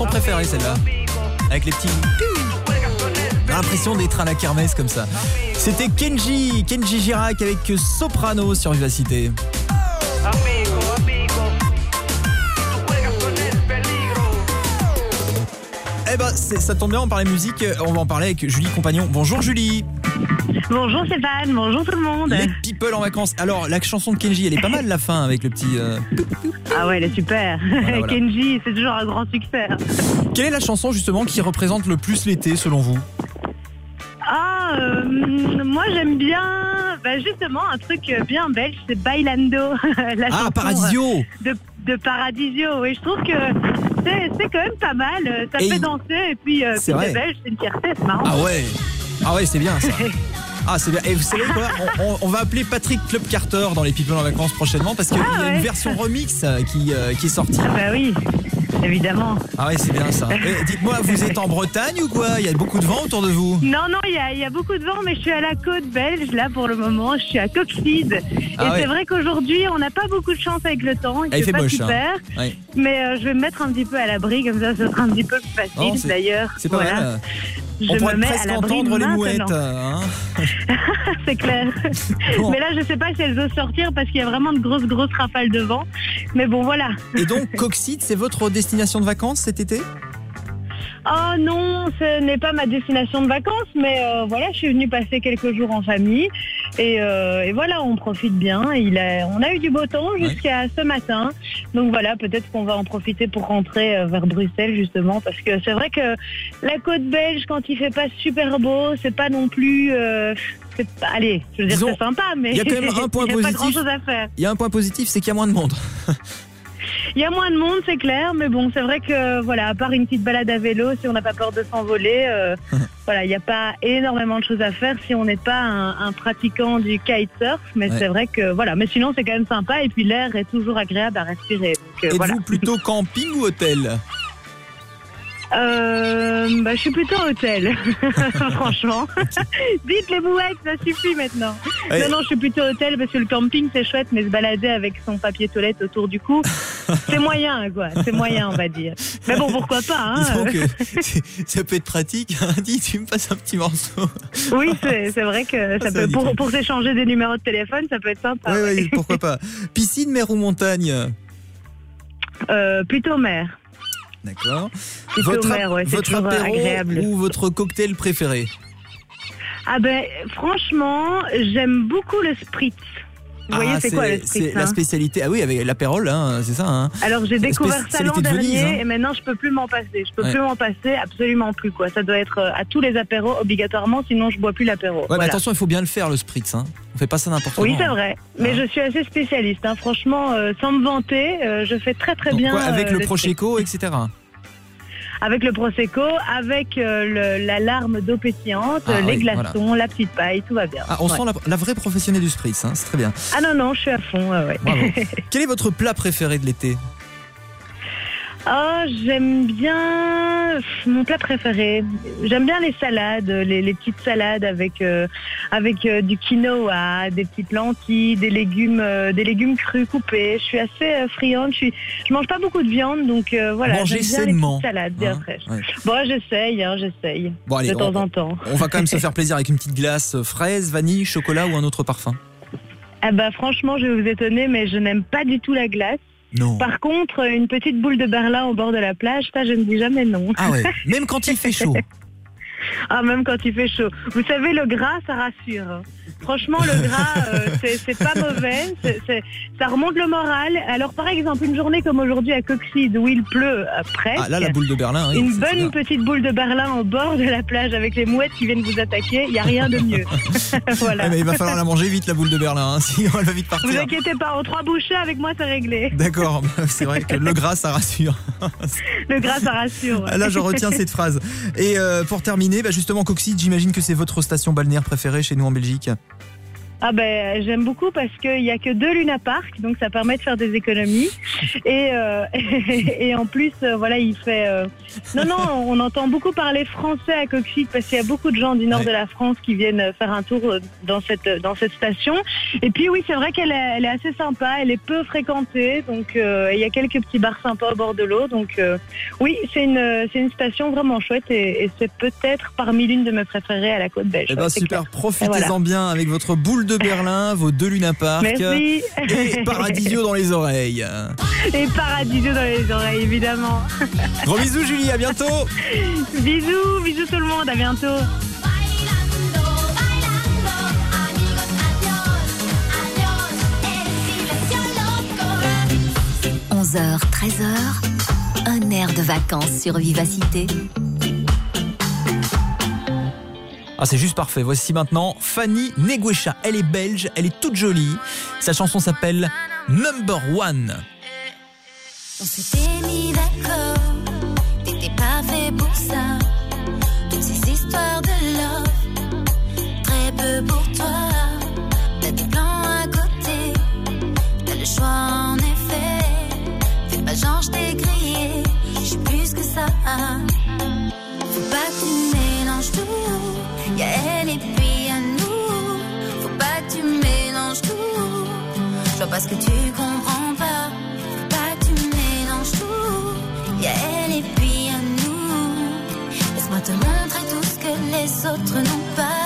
chanson préférée celle-là. Avec les petits. L'impression d'être à la kermesse comme ça. C'était Kenji, Kenji Girac avec Soprano sur Vivacité. Eh ben, ça tombe bien, on parlait musique, on va en parler avec Julie Compagnon. Bonjour Julie
Bonjour Stéphane, bonjour tout le monde.
Les people en vacances. Alors, la chanson de Kenji, elle est pas mal la fin avec le petit... euh,
Ah ouais, elle est super.
voilà.
Kenji, c'est toujours un grand succès.
Quelle est la chanson justement qui représente le plus l'été selon vous?
Ah, euh, moi j'aime bien, bah, justement, un truc bien belge, c'est Bailando. la
Ah, Paradisio.
euh, de, de Paradisio, oui, je trouve que c'est c'est quand même pas mal. Ça
Et
fait
il-
danser et puis euh,
C'est
puis
vrai.
c'est belge, c'est une fierté, c'est marrant.
Ah ouais Ah ouais, c'est bien ça. Ah, c'est bien. Et vous savez quoi on, va appeler Patrick Club Carter dans les People en vacances prochainement parce qu'il y a
Ah ouais.
une version remix euh, qui, euh, qui est sortie.
Ah bah oui, évidemment.
Ah ouais, c'est bien ça. Et Dites-moi, vous êtes en Bretagne ou quoi? Il y a beaucoup de vent autour de vous?
Non, non, il y a, il y a beaucoup de vent, mais je suis à la côte belge, là, pour le moment. Je suis à Coxide. Et
Ah ouais.
c'est vrai qu'aujourd'hui, on n'a pas beaucoup de chance avec le temps. Il
Ah, fait
pas
moche,
super.
hein. Ouais.
Mais euh, je vais me mettre un petit peu à l'abri, comme ça, ce sera un petit peu plus facile,
c'est-
d'ailleurs.
C'est pas
Voilà.
mal.
Je
on
me mets à
presque
l'abri
entendre les mouettes. hein.
c'est clair.
Bon.
Mais là, je sais pas si elles osent sortir parce qu'il y a vraiment de grosses, grosses rafales de vent. Mais bon, voilà.
Et donc, Coxide, c'est votre destination de vacances cet été?
Oh non, ce n'est pas ma destination de vacances, mais euh, voilà, je suis venue passer quelques jours en famille et, euh, et voilà, on profite bien. Il a, on a eu du beau temps jusqu'à ce matin, donc voilà, peut-être qu'on va en profiter pour rentrer euh, vers Bruxelles justement, parce que c'est vrai que la côte belge, quand il fait pas super beau, c'est pas non plus, euh, allez, je veux dire, c'est sympa, mais
il y a quand même un point positif. Il y a un point positif, c'est qu'il y a moins de monde.
Il y a moins de monde, c'est clair, mais bon, c'est vrai que voilà, à part une petite balade à vélo, si on n'a pas peur de s'envoler, euh, voilà, il n'y a pas énormément de choses à faire si on n'est pas un, un pratiquant du kitesurf, mais
Ouais.
c'est vrai que voilà, mais sinon c'est quand même sympa et puis l'air est toujours agréable à respirer. Donc, euh,
Êtes-vous
voilà.
plutôt camping ou hôtel?
Euh, bah, je suis plutôt hôtel, franchement. Dites les bouettes, ça suffit maintenant. Non, non, je suis plutôt hôtel parce que le camping c'est chouette, mais se balader avec son papier toilette autour du cou, c'est moyen, quoi. C'est moyen, on va dire. Mais bon, pourquoi pas, hein.
C'est- ça peut être pratique. hein. Dis, tu me passes un petit morceau.
Oui, c'est vrai que ça
Ça
peut, pour, pour s'échanger des numéros de téléphone, ça peut être sympa.
Oui,
ouais.
oui, pourquoi pas. Piscine, mer ou montagne?
Euh, plutôt mer.
D'accord.
Plutôt
Votre,
mer, ouais, c'est
votre apéro
agréable.
ou votre cocktail préféré?
Ah ben, franchement, j'aime beaucoup le spritz. Vous voyez,
Ah,
c'est quoi le
c'est
spritz
la
hein
spécialité. Ah oui, avec l'apérole, hein, c'est ça. Hein.
Alors j'ai découvert ça l'an
Venise,
dernier
hein.
et maintenant je peux plus m'en passer. Je peux
Ouais.
plus m'en passer, absolument plus quoi. Ça doit être euh, à tous les apéros obligatoirement, sinon je bois plus l'apéro.
Ouais, mais attention, il faut bien le faire, le spritz. Hein. On fait pas ça n'importe comment.
Oui, c'est vrai. Mais
Ah.
je suis assez spécialiste. hein. Franchement, euh, sans me vanter, euh, je fais très très
Donc,
bien.
quoi, avec
euh,
le
spritz.
prosecco, etc.
Avec le prosecco, avec euh, le- la larme d'eau pétillante,
Ah
les
oui,
glaçons, la petite paille, tout va bien.
Ah, on
Ouais.
sent la, la vraie professionnelle du spritz, hein, c'est très bien.
Ah non, non, je suis à fond, ouais.
Quel est votre plat préféré de l'été?
Oh, j'aime bien mon plat préféré. J'aime bien les salades, les, les petites salades avec euh, avec euh, du quinoa, des petites lentilles, des légumes, euh, des légumes crus coupés. Je suis assez friande. Je suis, je mange pas beaucoup de viande, donc voilà.
Mangez
j'aime bien
sainement,
les salades bien
hein,
fraîches.
ouais.
Bon, j'essaye, hein, j'essaye.
Bon, allez,
de temps
on-
en temps.
On va quand même se faire plaisir avec une petite glace fraise, vanille, chocolat ou un autre parfum.
Ah bah franchement, je vais vous étonner, mais je n'aime pas du tout la glace.
Non.
Par contre, une petite boule de Berlin au bord de la plage, ça, je ne dis jamais non.
Ah ouais, même quand il fait chaud.
Ah, même quand il fait chaud. Vous savez, le gras, ça rassure. Hein. Franchement, le gras, euh, c'est pas mauvais. ça remonte le moral. Alors, par exemple, une journée comme aujourd'hui à Coxide, où il pleut euh, presque.
Ah là, la boule de Berlin. oui,
Une bonne petite boule de Berlin au bord de la plage avec les mouettes qui viennent vous attaquer, il n'y a rien de mieux. voilà.
Ouais, mais il va falloir la manger vite, la boule de Berlin, hein, sinon elle va vite
Vous
partir.
inquiétez pas, en trois bouchées avec moi, c'est réglé.
D'accord, c'est vrai que le gras, ça rassure.
Le gras, ça rassure. ouais.
Là, je retiens cette phrase. Et euh, pour terminer, bah, justement, Coxide, j'imagine que c'est votre station balnéaire préférée chez nous en Belgique.
Ah ben j'aime beaucoup parce qu'il y a que deux Luna Park, donc ça permet de faire des économies. Et, euh, et en plus, euh, voilà, il fait. euh, Non, non, on entend beaucoup parler français à Coxit parce qu'il y a beaucoup de gens du nord de la France qui viennent faire un tour dans cette dans cette station. Et puis oui, c'est vrai qu'elle est, elle est assez sympa, elle est peu fréquentée, donc il y a quelques petits bars sympas au bord de l'eau. Donc oui, c'est une c'est une station vraiment chouette et, et c'est peut-être parmi l'une de mes préférées à la côte belge.
Eh ben super, profitez-en
voilà.
bien avec votre boule de Berlin, vos deux Luna Park
Merci.
et Paradisio dans les oreilles.
Et paradisio dans les oreilles, évidemment.
Gros bisous Julie, à bientôt.
bisous, bisous tout le monde, à bientôt.
11h, 13h, un air de vacances sur Vivacité.
Ah, c'est juste parfait. Voici maintenant Fanny Neguesha. Elle est belge, elle est toute jolie. Sa chanson s'appelle Number One.
On s'était mis d'accord, t'étais pas fait pour ça. Toutes ces histoires de love, très peu pour toi. T'as des plans à côté, t'as le choix je vois pas ce que tu comprends pas. Pas tu mélanges tout, y'a elle et puis y'a nous. Laisse-moi te montrer tout ce que les autres n'ont pas.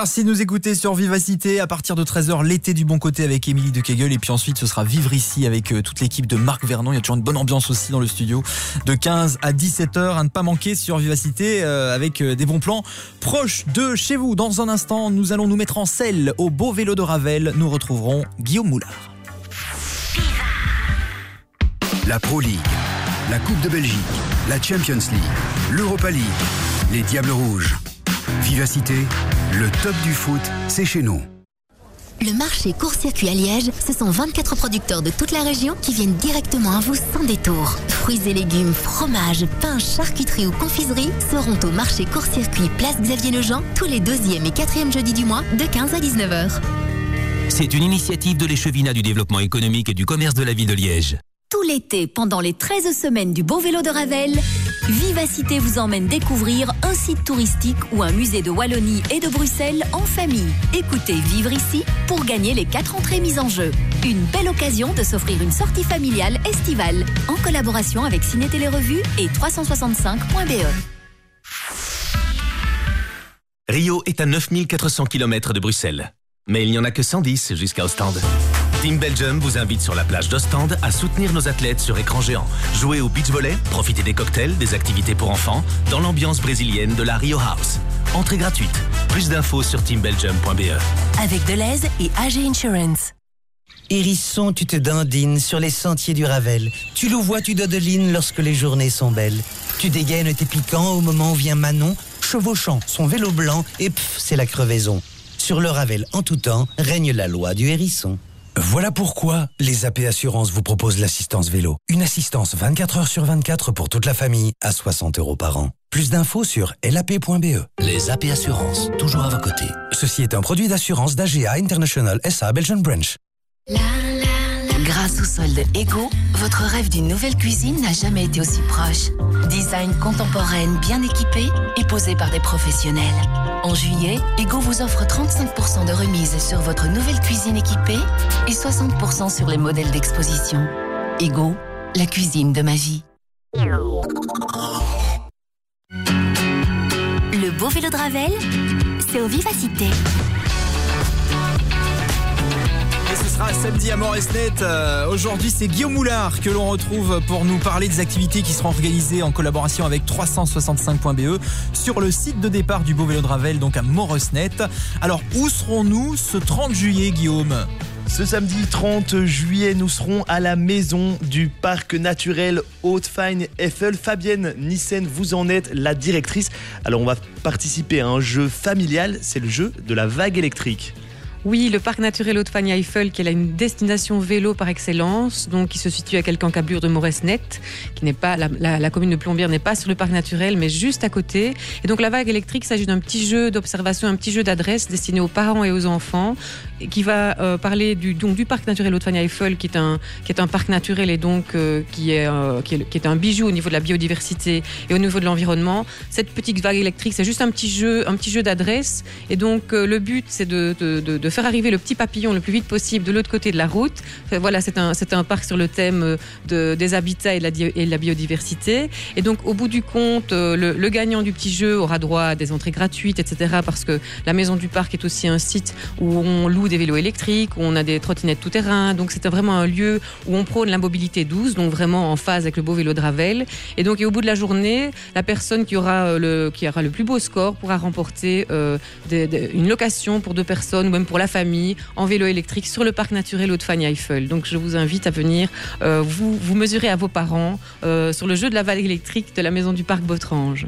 Merci de nous écouter sur Vivacité à partir de 13h l'été du bon côté avec Émilie de Kegel et puis ensuite ce sera Vivre ici avec euh, toute l'équipe de Marc Vernon. Il y a toujours une bonne ambiance aussi dans le studio de 15 à 17h à ne pas manquer sur Vivacité euh, avec euh, des bons plans proches de chez vous. Dans un instant, nous allons nous mettre en selle au beau vélo de Ravel. Nous retrouverons Guillaume Moulard.
La Pro League, la Coupe de Belgique, la Champions League, l'Europa League, les Diables Rouges. Vivacité, le top du foot, c'est chez nous.
Le marché court-circuit à Liège, ce sont 24 producteurs de toute la région qui viennent directement à vous sans détour. Fruits et légumes, fromages, pains, charcuterie ou confiserie seront au marché court-circuit Place Xavier Lejean tous les deuxième et quatrième jeudis du mois de 15 à 19h.
C'est une initiative de l'échevinat du développement économique et du commerce de la ville de Liège.
Tout l'été, pendant les 13 semaines du Beau Vélo de Ravel,
Vivacité vous emmène découvrir un site touristique ou un musée de Wallonie et de Bruxelles en famille. Écoutez Vivre ici pour gagner les 4 entrées mises en jeu. Une belle occasion de s'offrir une sortie familiale estivale en collaboration avec Ciné Télé Revue et 365.be.
Rio est à 9400 km de Bruxelles. Mais il n'y en a que 110 jusqu'à Ostende. Team Belgium vous invite sur la plage d'Ostende à soutenir nos athlètes sur écran géant. Jouez au beach volley, profitez des cocktails, des activités pour enfants, dans l'ambiance brésilienne de la Rio House. Entrée gratuite. Plus d'infos sur teambelgium.be.
Avec Deleuze et AG Insurance.
Hérisson, tu te dandines sur les sentiers du Ravel. Tu louvois, tu dodelines lorsque les journées sont belles. Tu dégaines tes piquants au moment où vient Manon, chevauchant son vélo blanc, et pff, c'est la crevaison. Sur le Ravel, en tout temps, règne la loi du hérisson.
Voilà pourquoi les AP Assurances vous proposent l'assistance vélo. Une assistance 24 heures sur 24 pour toute la famille à 60 euros par an. Plus d'infos sur lap.be.
Les AP Assurances, toujours à vos côtés.
Ceci est un produit d'assurance d'AGA International SA Belgian Branch.
Grâce au solde Ego, votre rêve d'une nouvelle cuisine n'a jamais été aussi proche. Design contemporaine bien équipé et posé par des professionnels. En juillet, Ego vous offre 35% de remise sur votre nouvelle cuisine équipée et 60% sur les modèles d'exposition. Ego, la cuisine de ma vie.
Le beau vélo de Ravel, c'est au Vivacité.
Sera samedi à Moresnet. Euh, Aujourd'hui, c'est Guillaume Moulard que l'on retrouve pour nous parler des activités qui seront organisées en collaboration avec 365.be E sur le site de départ du Beau Vélo de Ravel, donc à Moresnet. Alors, où serons-nous ce 30 juillet, Guillaume?
Ce samedi 30 juillet, nous serons à la maison du parc naturel Haute-Fagne Eiffel. Fabienne Nissen, vous en êtes la directrice. Alors, on va participer à un jeu familial, c'est le jeu de la vague électrique.
Oui, le parc naturel Haute-Fagne Eiffel, qui est une destination vélo par excellence, donc qui se situe à quelques encablures de Moresnet, qui n'est pas la, la- commune de Plombières n'est pas sur le parc naturel, mais juste à côté. Et donc la vague électrique s'agit d'un petit jeu d'observation, un petit jeu d'adresse destiné aux parents et aux enfants, qui va euh, parler du donc du parc naturel Haute-Fagne Eiffel, qui est un qui est un parc naturel et donc euh, qui est euh, qui est, qui est un bijou au niveau de la biodiversité et au niveau de l'environnement. Cette petite vague électrique, c'est juste un petit jeu, jeu d'adresse. Et donc le but, c'est de, de, de, faire arriver le petit papillon le plus vite possible de l'autre côté de la route. Voilà, c'est un, un parc sur le thème de, des habitats et de, la, et de la biodiversité. Et donc au bout du compte, le, le gagnant du petit jeu aura droit à des entrées gratuites, etc. Parce que la maison du parc est aussi un site où on loue des vélos électriques, on a des trottinettes tout-terrain. Donc c'est vraiment un lieu où on prône la mobilité douce, donc vraiment en phase avec le beau vélo de Ravel. Et donc au bout de la journée, la personne qui aura euh, le, qui aura le plus beau score pourra remporter euh, une location pour deux personnes ou même pour la famille en vélo électrique sur le parc naturel Haute-Fagne Eiffel. Donc je vous invite à venir euh, vous, vous mesurer à vos parents sur le jeu de la vague électrique de la maison du parc Botrange.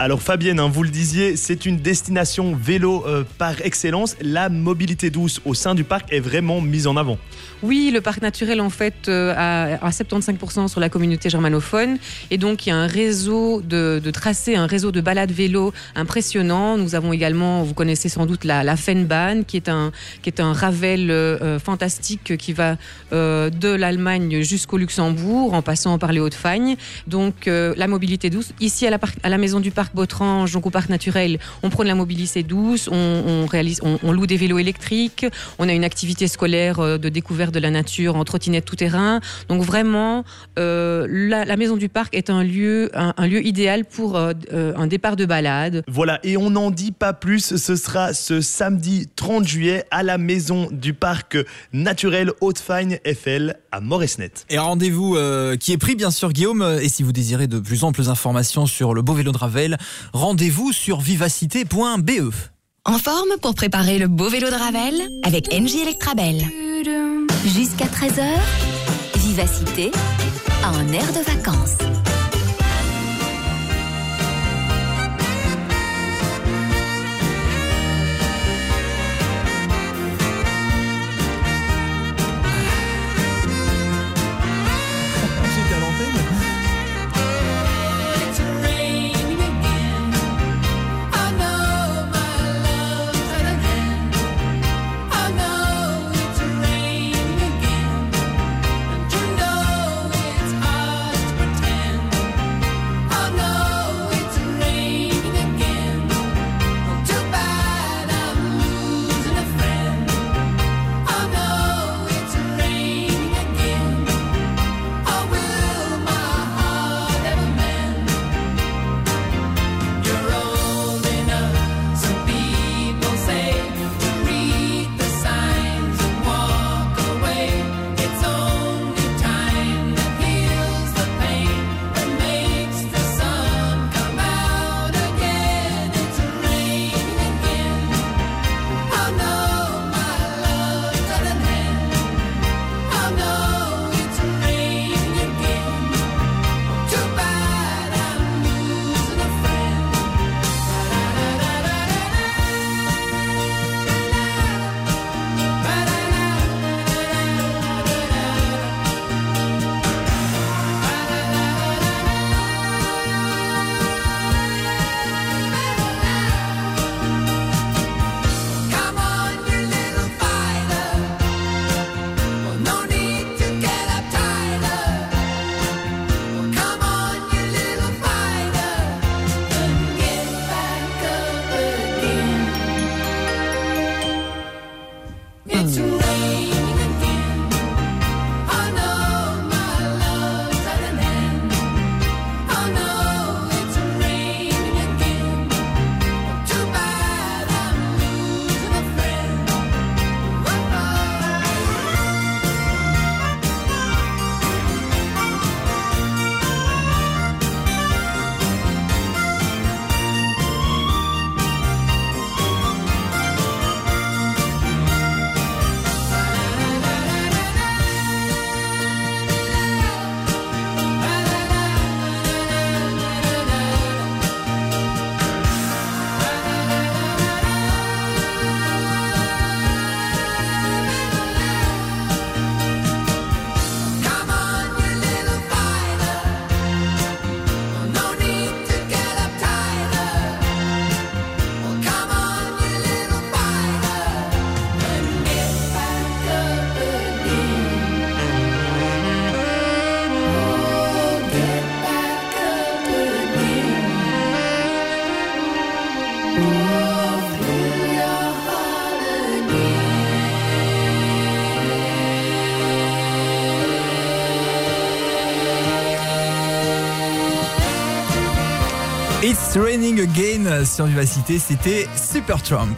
Alors Fabienne, hein, vous le disiez, c'est une destination vélo euh, par excellence. La mobilité douce au sein du parc est vraiment mise en avant.
Oui, le parc naturel en fait euh, a 75% sur la communauté germanophone et donc il y a un réseau de, tracés, un réseau de balades vélo impressionnant. Nous avons également, vous connaissez sans doute la, la Fenbahn qui est un qui est un ravel euh, euh, fantastique qui va de l'Allemagne jusqu'au Luxembourg en passant par les Hauts-de-Fagne. Donc la mobilité douce ici à la, à la maison du parc Botrange, donc au parc naturel, on prône la mobilité douce, on, on réalise, on, on loue des vélos électriques, on a une activité scolaire euh, de découverte de la nature en trottinette tout terrain. Donc vraiment, euh, la, la maison du parc est un lieu, un, un lieu idéal pour euh, un départ de balade.
Voilà, et on n'en dit pas plus, ce sera ce samedi 30 juillet à la maison du parc naturel Haute-Fagne Eiffel à Moresnet.
Et rendez-vous euh, qui est pris bien sûr Guillaume et si vous désirez de plus amples informations sur le beau vélo de Ravel, rendez-vous sur vivacité.be.
En forme pour préparer le beau vélo de Ravel avec NJ Electrabel. Jusqu'à 13h, Vivacité un air de vacances.
It's Raining Again sur Vivacité, c'était Super Trump.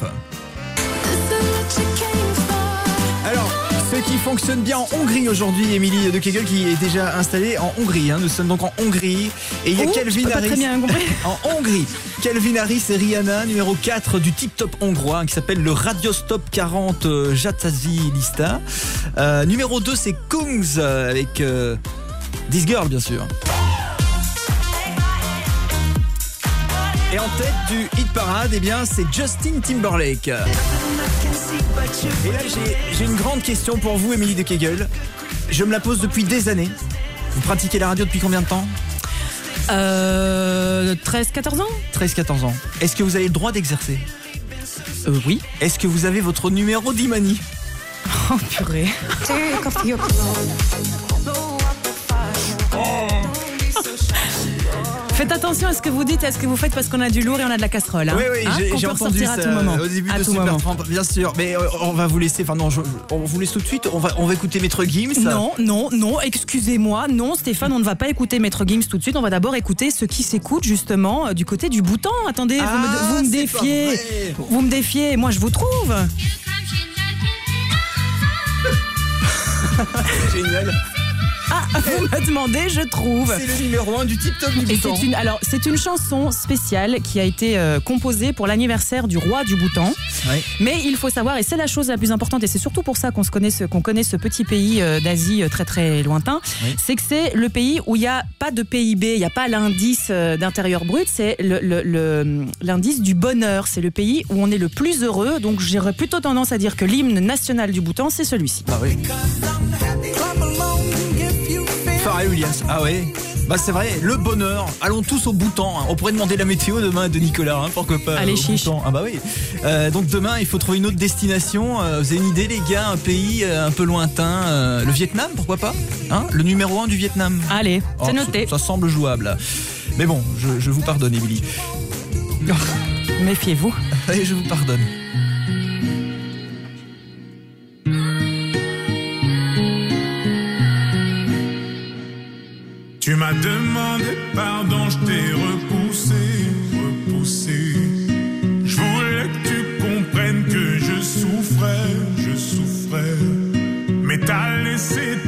Alors, ce qui fonctionne bien en Hongrie aujourd'hui, Émilie de Kegel qui est déjà installée en Hongrie. hein. Nous sommes donc en Hongrie et il y a Calvin Harris
très bien compris.
en Hongrie. Calvin Harris et Rihanna, numéro 4 du tip top hongrois hein, qui s'appelle le Radio Stop 40 euh, Jatazi Lista. Euh, numéro 2 c'est Kungs euh, avec euh, This Girl bien sûr. Et en tête du hit parade, eh bien, c'est Justin Timberlake. Et là, j'ai- j'ai une grande question pour vous, Émilie de Kegel. Je me la pose depuis des années. Vous pratiquez la radio depuis combien de temps?
Euh, 13-14 ans
13-14 ans. Est-ce que vous avez le droit d'exercer?
Euh, Oui.
Est-ce que vous avez votre numéro d'Imani?
Oh purée. Faites attention à ce que vous dites, à ce que vous faites parce qu'on a du lourd et on a de la casserole. Hein
Oui, oui,
Hein,
j'ai entendu ça
à tout moment.
au début
À
de
tout
Super. Trump, bien sûr. Mais euh, on va vous laisser, enfin non, je- on vous laisse tout de suite. On va, on va écouter Maître Gims.
Non, non, non, excusez-moi. Non, Stéphane, on ne va pas écouter Maître Gims tout de suite. On va d'abord écouter ce qui s'écoute justement euh, du côté du bouton. Attendez, vous me,
Ah,
vous me défiez. Vous me défiez. Moi, je vous trouve.
Génial.
Ah, vous me demandez, je trouve.
C'est le numéro 1 du du
Et
Bhoutan.
c'est une, alors, c'est une chanson spéciale qui a été euh, composée pour l'anniversaire du roi du Bhoutan.
Ouais.
Mais il faut savoir, et c'est la chose la plus importante, et c'est surtout pour ça qu'on se connaît, ce, qu'on connaît ce petit pays euh, d'Asie euh, très très lointain,
Oui.
c'est que c'est le pays où il n'y a pas de PIB, il n'y a pas l'indice d'intérieur brut, c'est le- le- le- l'indice du bonheur. C'est le pays où on est le plus heureux. Donc j'aurais plutôt tendance à dire que l'hymne national du Bhoutan, c'est celui-ci.
Ah oui. Pharrell Williams. Ah ouais. Bah c'est vrai, le bonheur. Allons tous au Bhoutan. hein. On pourrait demander la météo demain de Nicolas, hein, pourquoi pas.
Allez, chiche.
Ah bah oui. Euh, donc demain, il faut trouver une autre destination. Euh, vous avez une idée, les gars Un pays euh, un peu lointain. le Vietnam, pourquoi pas hein Le numéro 1 du Vietnam.
Allez, c'est
Oh,
noté.
Ça, ça semble jouable. Mais bon, je, je vous pardonne, Émilie.
Méfiez-vous.
Allez, je vous pardonne.
Tu m'as demandé pardon, je t'ai repoussé, repoussé. Je voulais que tu comprennes que je souffrais, je souffrais. Mais t'as laissé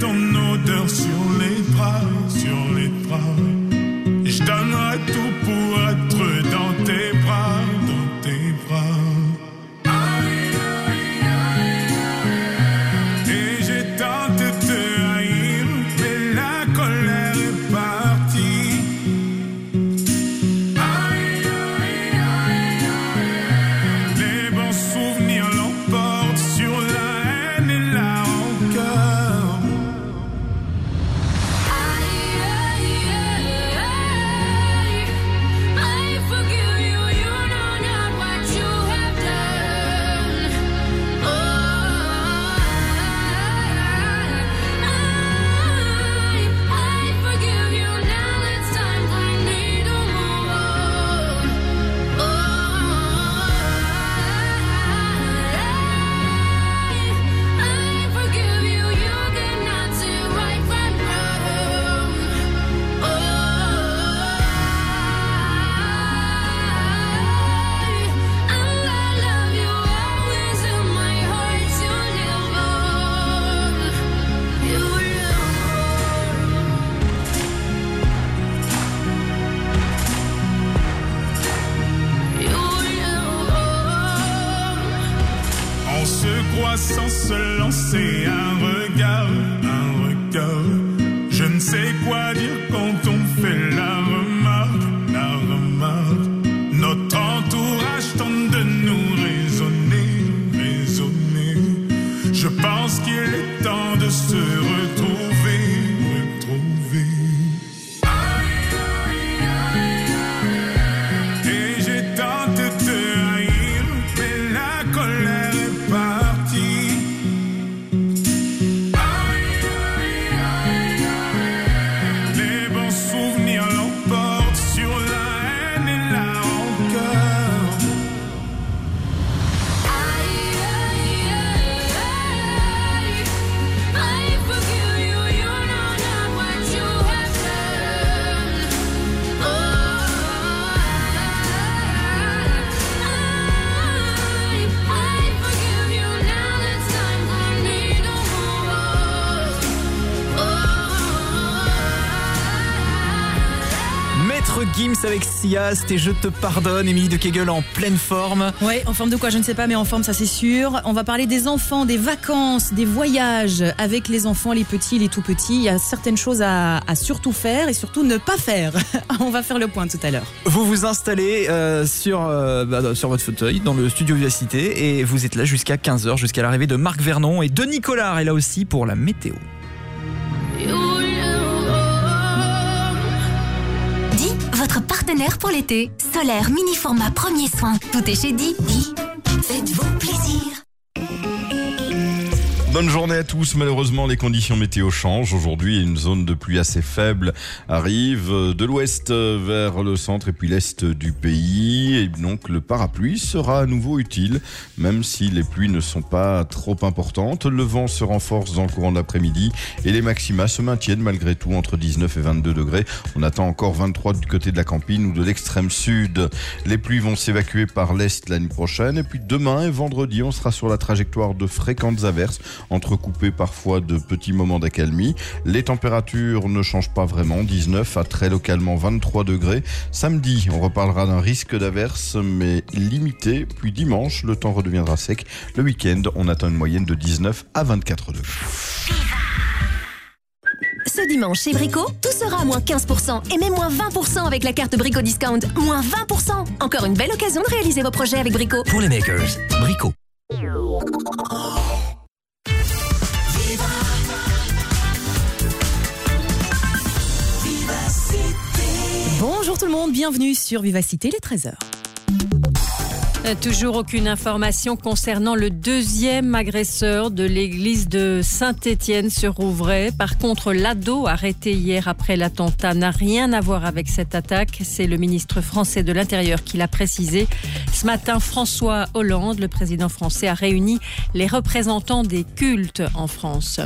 se lancer un regard, un regard. Je ne sais quoi
Sia, c'était Je te pardonne. Émilie de Kegel en pleine forme.
Ouais, en forme de quoi, je ne sais pas, mais en forme, ça c'est sûr. On va parler des enfants, des vacances, des voyages avec les enfants, les petits, les tout petits. Il y a certaines choses à, à surtout faire et surtout ne pas faire. On va faire le point tout à l'heure.
Vous vous installez euh, sur, euh, bah, sur votre fauteuil dans le studio Vivacité et vous êtes là jusqu'à 15h, jusqu'à l'arrivée de Marc Vernon et de Nicolas est là aussi pour la météo.
Partenaire pour l'été. Solaire, mini format, premier soin. Tout est chez Di. Di, faites-vous plaisir.
Bonne journée à tous. Malheureusement, les conditions météo changent. Aujourd'hui, une zone de pluie assez faible arrive de l'ouest vers le centre et puis l'est du pays. Et donc, le parapluie sera à nouveau utile, même si les pluies ne sont pas trop importantes. Le vent se renforce dans le courant d'après-midi et les maxima se maintiennent malgré tout entre 19 et 22 degrés. On attend encore 23 du côté de la Campine ou de l'extrême sud. Les pluies vont s'évacuer par l'est l'année prochaine. Et puis demain et vendredi, on sera sur la trajectoire de fréquentes averses entrecoupées parfois de petits moments d'accalmie. Les températures ne changent pas vraiment, 19 à très localement 23 degrés. Samedi, on reparlera d'un risque d'averse, mais limité. Puis dimanche, le temps redeviendra sec. Le week-end, on atteint une moyenne de 19 à 24 degrés.
Ce dimanche chez Brico, tout sera à moins 15% et même moins 20% avec la carte Brico Discount. Moins 20% Encore une belle occasion de réaliser vos projets avec Brico.
Pour les makers, Brico.
Bonjour tout le monde, bienvenue sur Vivacité les 13h.
Euh, Toujours aucune information concernant le deuxième agresseur de l'église de Saint-Étienne sur Rouvray. Par contre, l'ado arrêté hier après l'attentat n'a rien à voir avec cette attaque. C'est le ministre français de l'Intérieur qui l'a précisé. Ce matin, François Hollande, le président français, a réuni les représentants des cultes en France.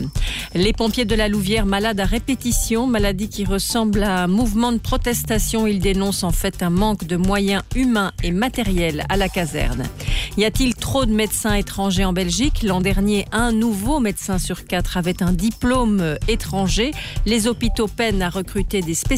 Les pompiers de la Louvière malades à répétition, maladie qui ressemble à un mouvement de protestation. Ils dénoncent en fait un manque de moyens humains et matériels à la caserne. Y a-t-il trop de médecins étrangers en Belgique? L'an dernier, un nouveau médecin sur quatre avait un diplôme euh, étranger. Les hôpitaux peinent à recruter des spécialistes.